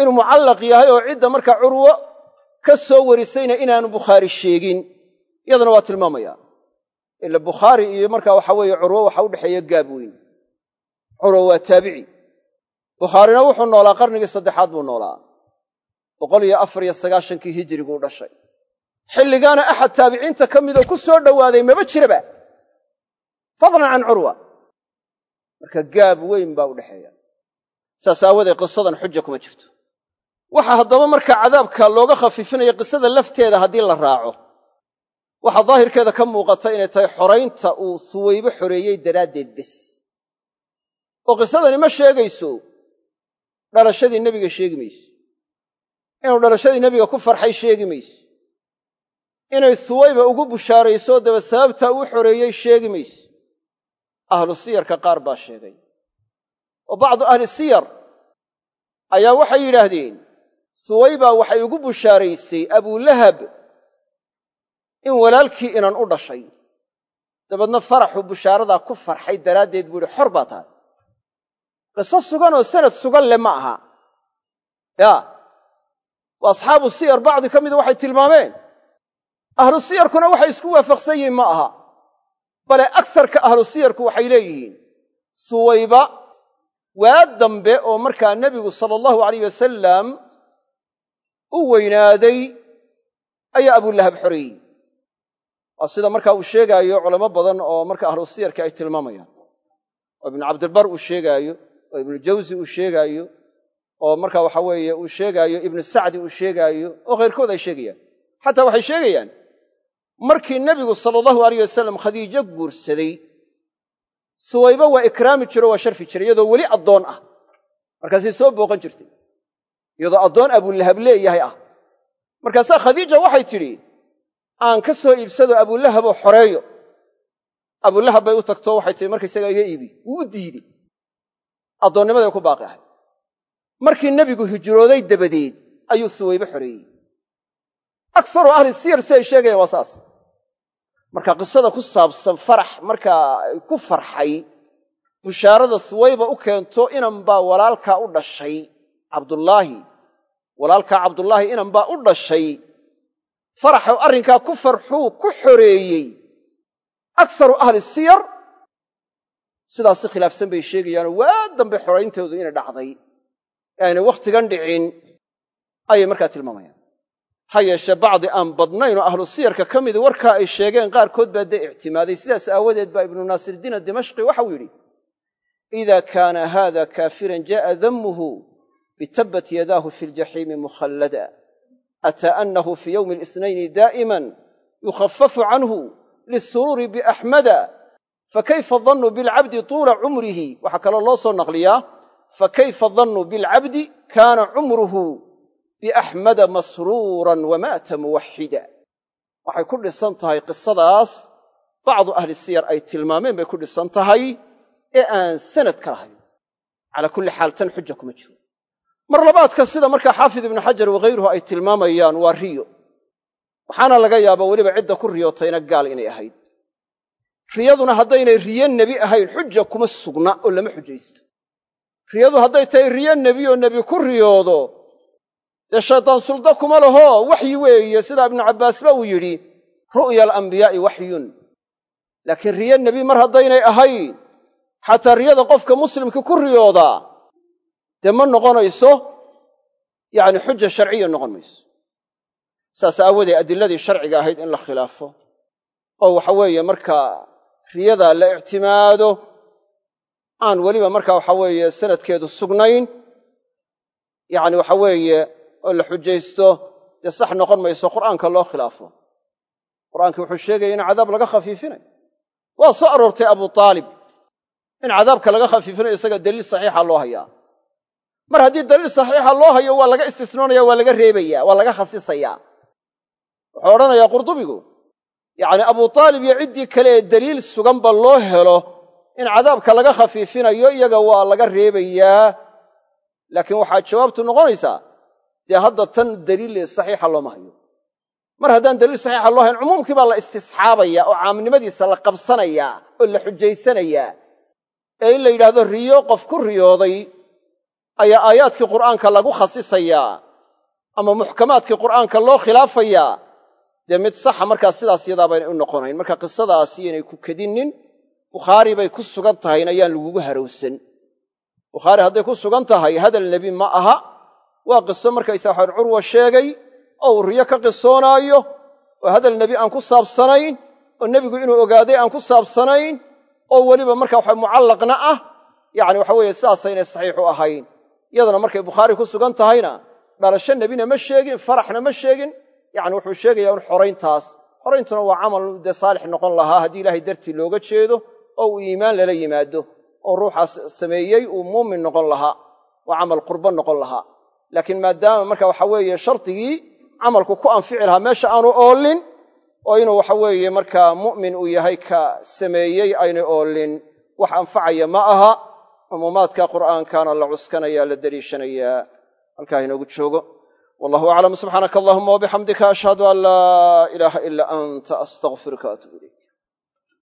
A: Inuu mucallaq yahay oo cidda marka curwo ka soo warisayna inaanu bukhaari sheegin. Iyadana waa tilmaamayaan. Ila bukhaari iyo marka waxa weeye curwo waxa u dhexeeya gaab weyn. Curwo waa taabici. Bukhaarina wuxuu noolaa qarnigii saddexaad buu noolaa. Boqol iyo afar iyo sagaashankii hijiriguu dhashay xilligaana axad taabiciinta ka midoo ku soo dhowaaday maba jiraba. Fadlan can curwa. Marka gaab weyn baa u dhexeeya. Saas aawadeed qisadan xuja kuma jirto. Waxa haddaba marka cadaabka looga khafiifinaya qisada lafteeda haddii la raaco waxaa daahirkeeda ka muuqata inay tahay xoraynta uu suwaybo xoreeyey daraaddeed bes. Oo qisadani ma sheegayso dhalashadii nebiga sheegi mayso. Inuu dhalashadii nebiga ku farxay sheegi mayso inay suwayba ugu bushaarayso daba sababtaa uu xoreeyey sheegi mayso. Ahlu siyarka qaar baa sheegay. Oo bacdu ahli siyar ayaa waxay yidhaahdeen suwayba waxay ugu bushaaraysay abulahab in walaalkii inan u dhashay. Dabeedna faraxuu bushaaradaa ku farxay daraaddeed buu yihi xor baa tahay. Qiso suganoo sanad sugan leh ma aha. Yaa wa asxaabu siyar bacdi ka mida waxay tilmaameen ahlu siyarkuna waxay isku waafaqsan yihiin ma aha. Bale agsarka ahlu siyarku waxay leeyihiin suwayba waa dambe oo markaa nebigu sala allahu alayh wasalam u weynaaday ayaa abulahab xoreeyey waa sida markaa uu sheegaayo culamo badan oo marka ahlu siyarka ay tilmaamayaan. Oo ibnu cabdilbar uu sheegaayo oo ibnu jawsi uu sheegaayo oo marka waxa weeye uu sheegaayo ibnu sacdi uu sheegaayo oo khayrkood ay sheegayaan. Xataa waxay sheegayaan markii nebigu sala allahu alayh wasalam khadiijo guursaday suwayba waa ikraami jiro waa sharfi jiray iyadoo weli addoon ah. Markaasay soo booqan jirtay. Iyadoo addoon abulahab leeyahay ah. Markaasaa khadiija waxay tidhi aan ka soo iibsado abulahaboo xoreeyo. Abulahab bay u tagto waxay tihi markaysaga iga iibi. Wuu u diidey addoonnimaday ku baaqi ahay markii nebigu hijrooday dabadeed ayuu suwaybe xoreeyey. Aksaru ahli siyar si ay sheegayaan waa saas marka qisada ku saabsan farax markaa ku farxay bushaarada suwayba u keento inan baa walaalkaa u dhashay cabdullaahi. Walaalkaa cabdullaahi inan baa u dhashay. Faraxu arrinkaa ku farxuu ku xoreeyey. Akharu ahli siyar sidaas si khilaafsan bay sheegayaanoo waa dambe xorayntoodu inay dhacday. Ee aynay wakhtigan dhicin. Ayay markaa tilmaamayaan ha yeeshee bacdi aan badnayn oo ahlu siyarka ka midi warkaa ay sheegeen qaarkood baa dee ictimaaday sidaas aawadeed baa ibnu naasirdiin adimashqi waxau yidhi ida kaana hada kaafiran jaءa damuhu bitabat yadaahu fi ljaxiimi mukhallada ataa anahu fi ywmi اlisnayni daa'iman yukhafafu canhu liلsuruuri biaxmada fakayfa dannu bilcabdi tuula cumrihi waxaa kaloo loo soo naqliyaa fakayfa dannu bilcabdi kaana cumruhu biaxmada masruuran wamaata muwaxida waxay ku dhisan tahay qisadaas bacdu ahli siyar ay tilmaameen bay ku dhisan tahay ee aan sanad ka lahayn calaa kulli xaal tan xuja kuma jiro mar labaadka sida markaa xaafid ibnu xajar wakhayruhu ay tilmaamayaan waa riyo waxaana laga yaabaa weliba cidda ku riyootayna gaal inay ahayd riyaduna haddaynay riyo nebi ahayn xuja kuma sugna oo lama xujaysto riyadu hadday tahay riyo nebi oo nebi ku riyoodo dee shaydaan sulda kuma laho. Waxyi weeye sida ibnu cabbaasba uu yidhi ru'ya alambiyaa'i waxyun laakiin riyo nebi mar haddaynay ahayn xataa riyada qofka muslimka ku riyoodaa dee ma noqonayso yacni xuja sharciya noqon mayso. Saas aawoodee adilladii sharciga ahayd in la khilaafo. Oo waxa weeye markaa riyadaa la ictimaado aan weliba markaa waxa weeye sanadkeedu sugnayn yacni waxa oo la xujaysto dee sax noqon mayso qur'aanka loo khilaafo. Qur'aankii wuxuu sheegaya in cadaab laga khafiifinayo waa soo aroortay abu aalib in cadaabka laga khafiifinayo isaga daliil saxiixa loo hayaa. Mar haddii daliil saxiixa loo hayo waa laga istisnoonaya waa laga reebaya waa laga khasisaya. Wuxuu odhanayaa qurdubigu yacni abu aalib iyo ciddii kale ee daliil suganba loo helo in cadaabka laga khafiifinayo iyaga waa laga reebayaa laakiin waxaa jawaabtu noqonaysaa dee hadda tan daliil saxiixa looma hayo. Mar haddaan daliil saxiixa loo hayn cumuumkii baa la istisxaabaya oo caamnimadiisa la qabsanayaa oo la xujaysanayaa ee in la yidhaahdo riyo qof ku riyooday ayaa aayaadkii qur'aanka lagu khasisayaa ama muxkamaadkii qur'aanka loo khilaafayaa dee mid saxa markaa sidaas yadaa baynay u noqonayn. Marka qisadaasi yaynay ku kedinnin bukhaari bay ku sugan tahayna ayaan lagugu harowsan. Bukhaari hadday ku sugan tahay hadal nebi ma aha waa qiso markaysaa waxaan curwa sheegay oo uu riyo ka qisoonaayo oo hadal nebi aan ku saabsanayn oo nebigu inuu ogaaday aan ku saabsanayn oo weliba marka waxa mucallaqna ah yacni waxa weeye sidaasaynay saxiix u ahayn. Iyadana markay bukhaari ku sugan tahayna dhalasho nebina ma sheegin faraxna ma sheegin yacni wuxuu sheegayaa un xorayntaas. Xorayntuna waa camal dee saalix noqon lahaa haddii ilaahay dartii looga jeedo oo uu iimaan lala yimaado oo ruuxaas sameeyey uu muumin noqon lahaa waa camal qurbo noqon lahaa laakiin maadaama marka waxa weeye shardigii camalku ku anfici lahaa meesha aanu oolin oo inuu waxa weeye markaa mu'min uu yahay ka sameeyey aynay oolin wax anfacaya ma aha cumuumaadka qur'aankana la cuskanaya la deliishanayaa halkaa inoogu joogo. Wallahu aclam subxaanaka allahuma wabixamdika ashhadu an laa ilaaha ila anta astaqfiruka atuub ilayk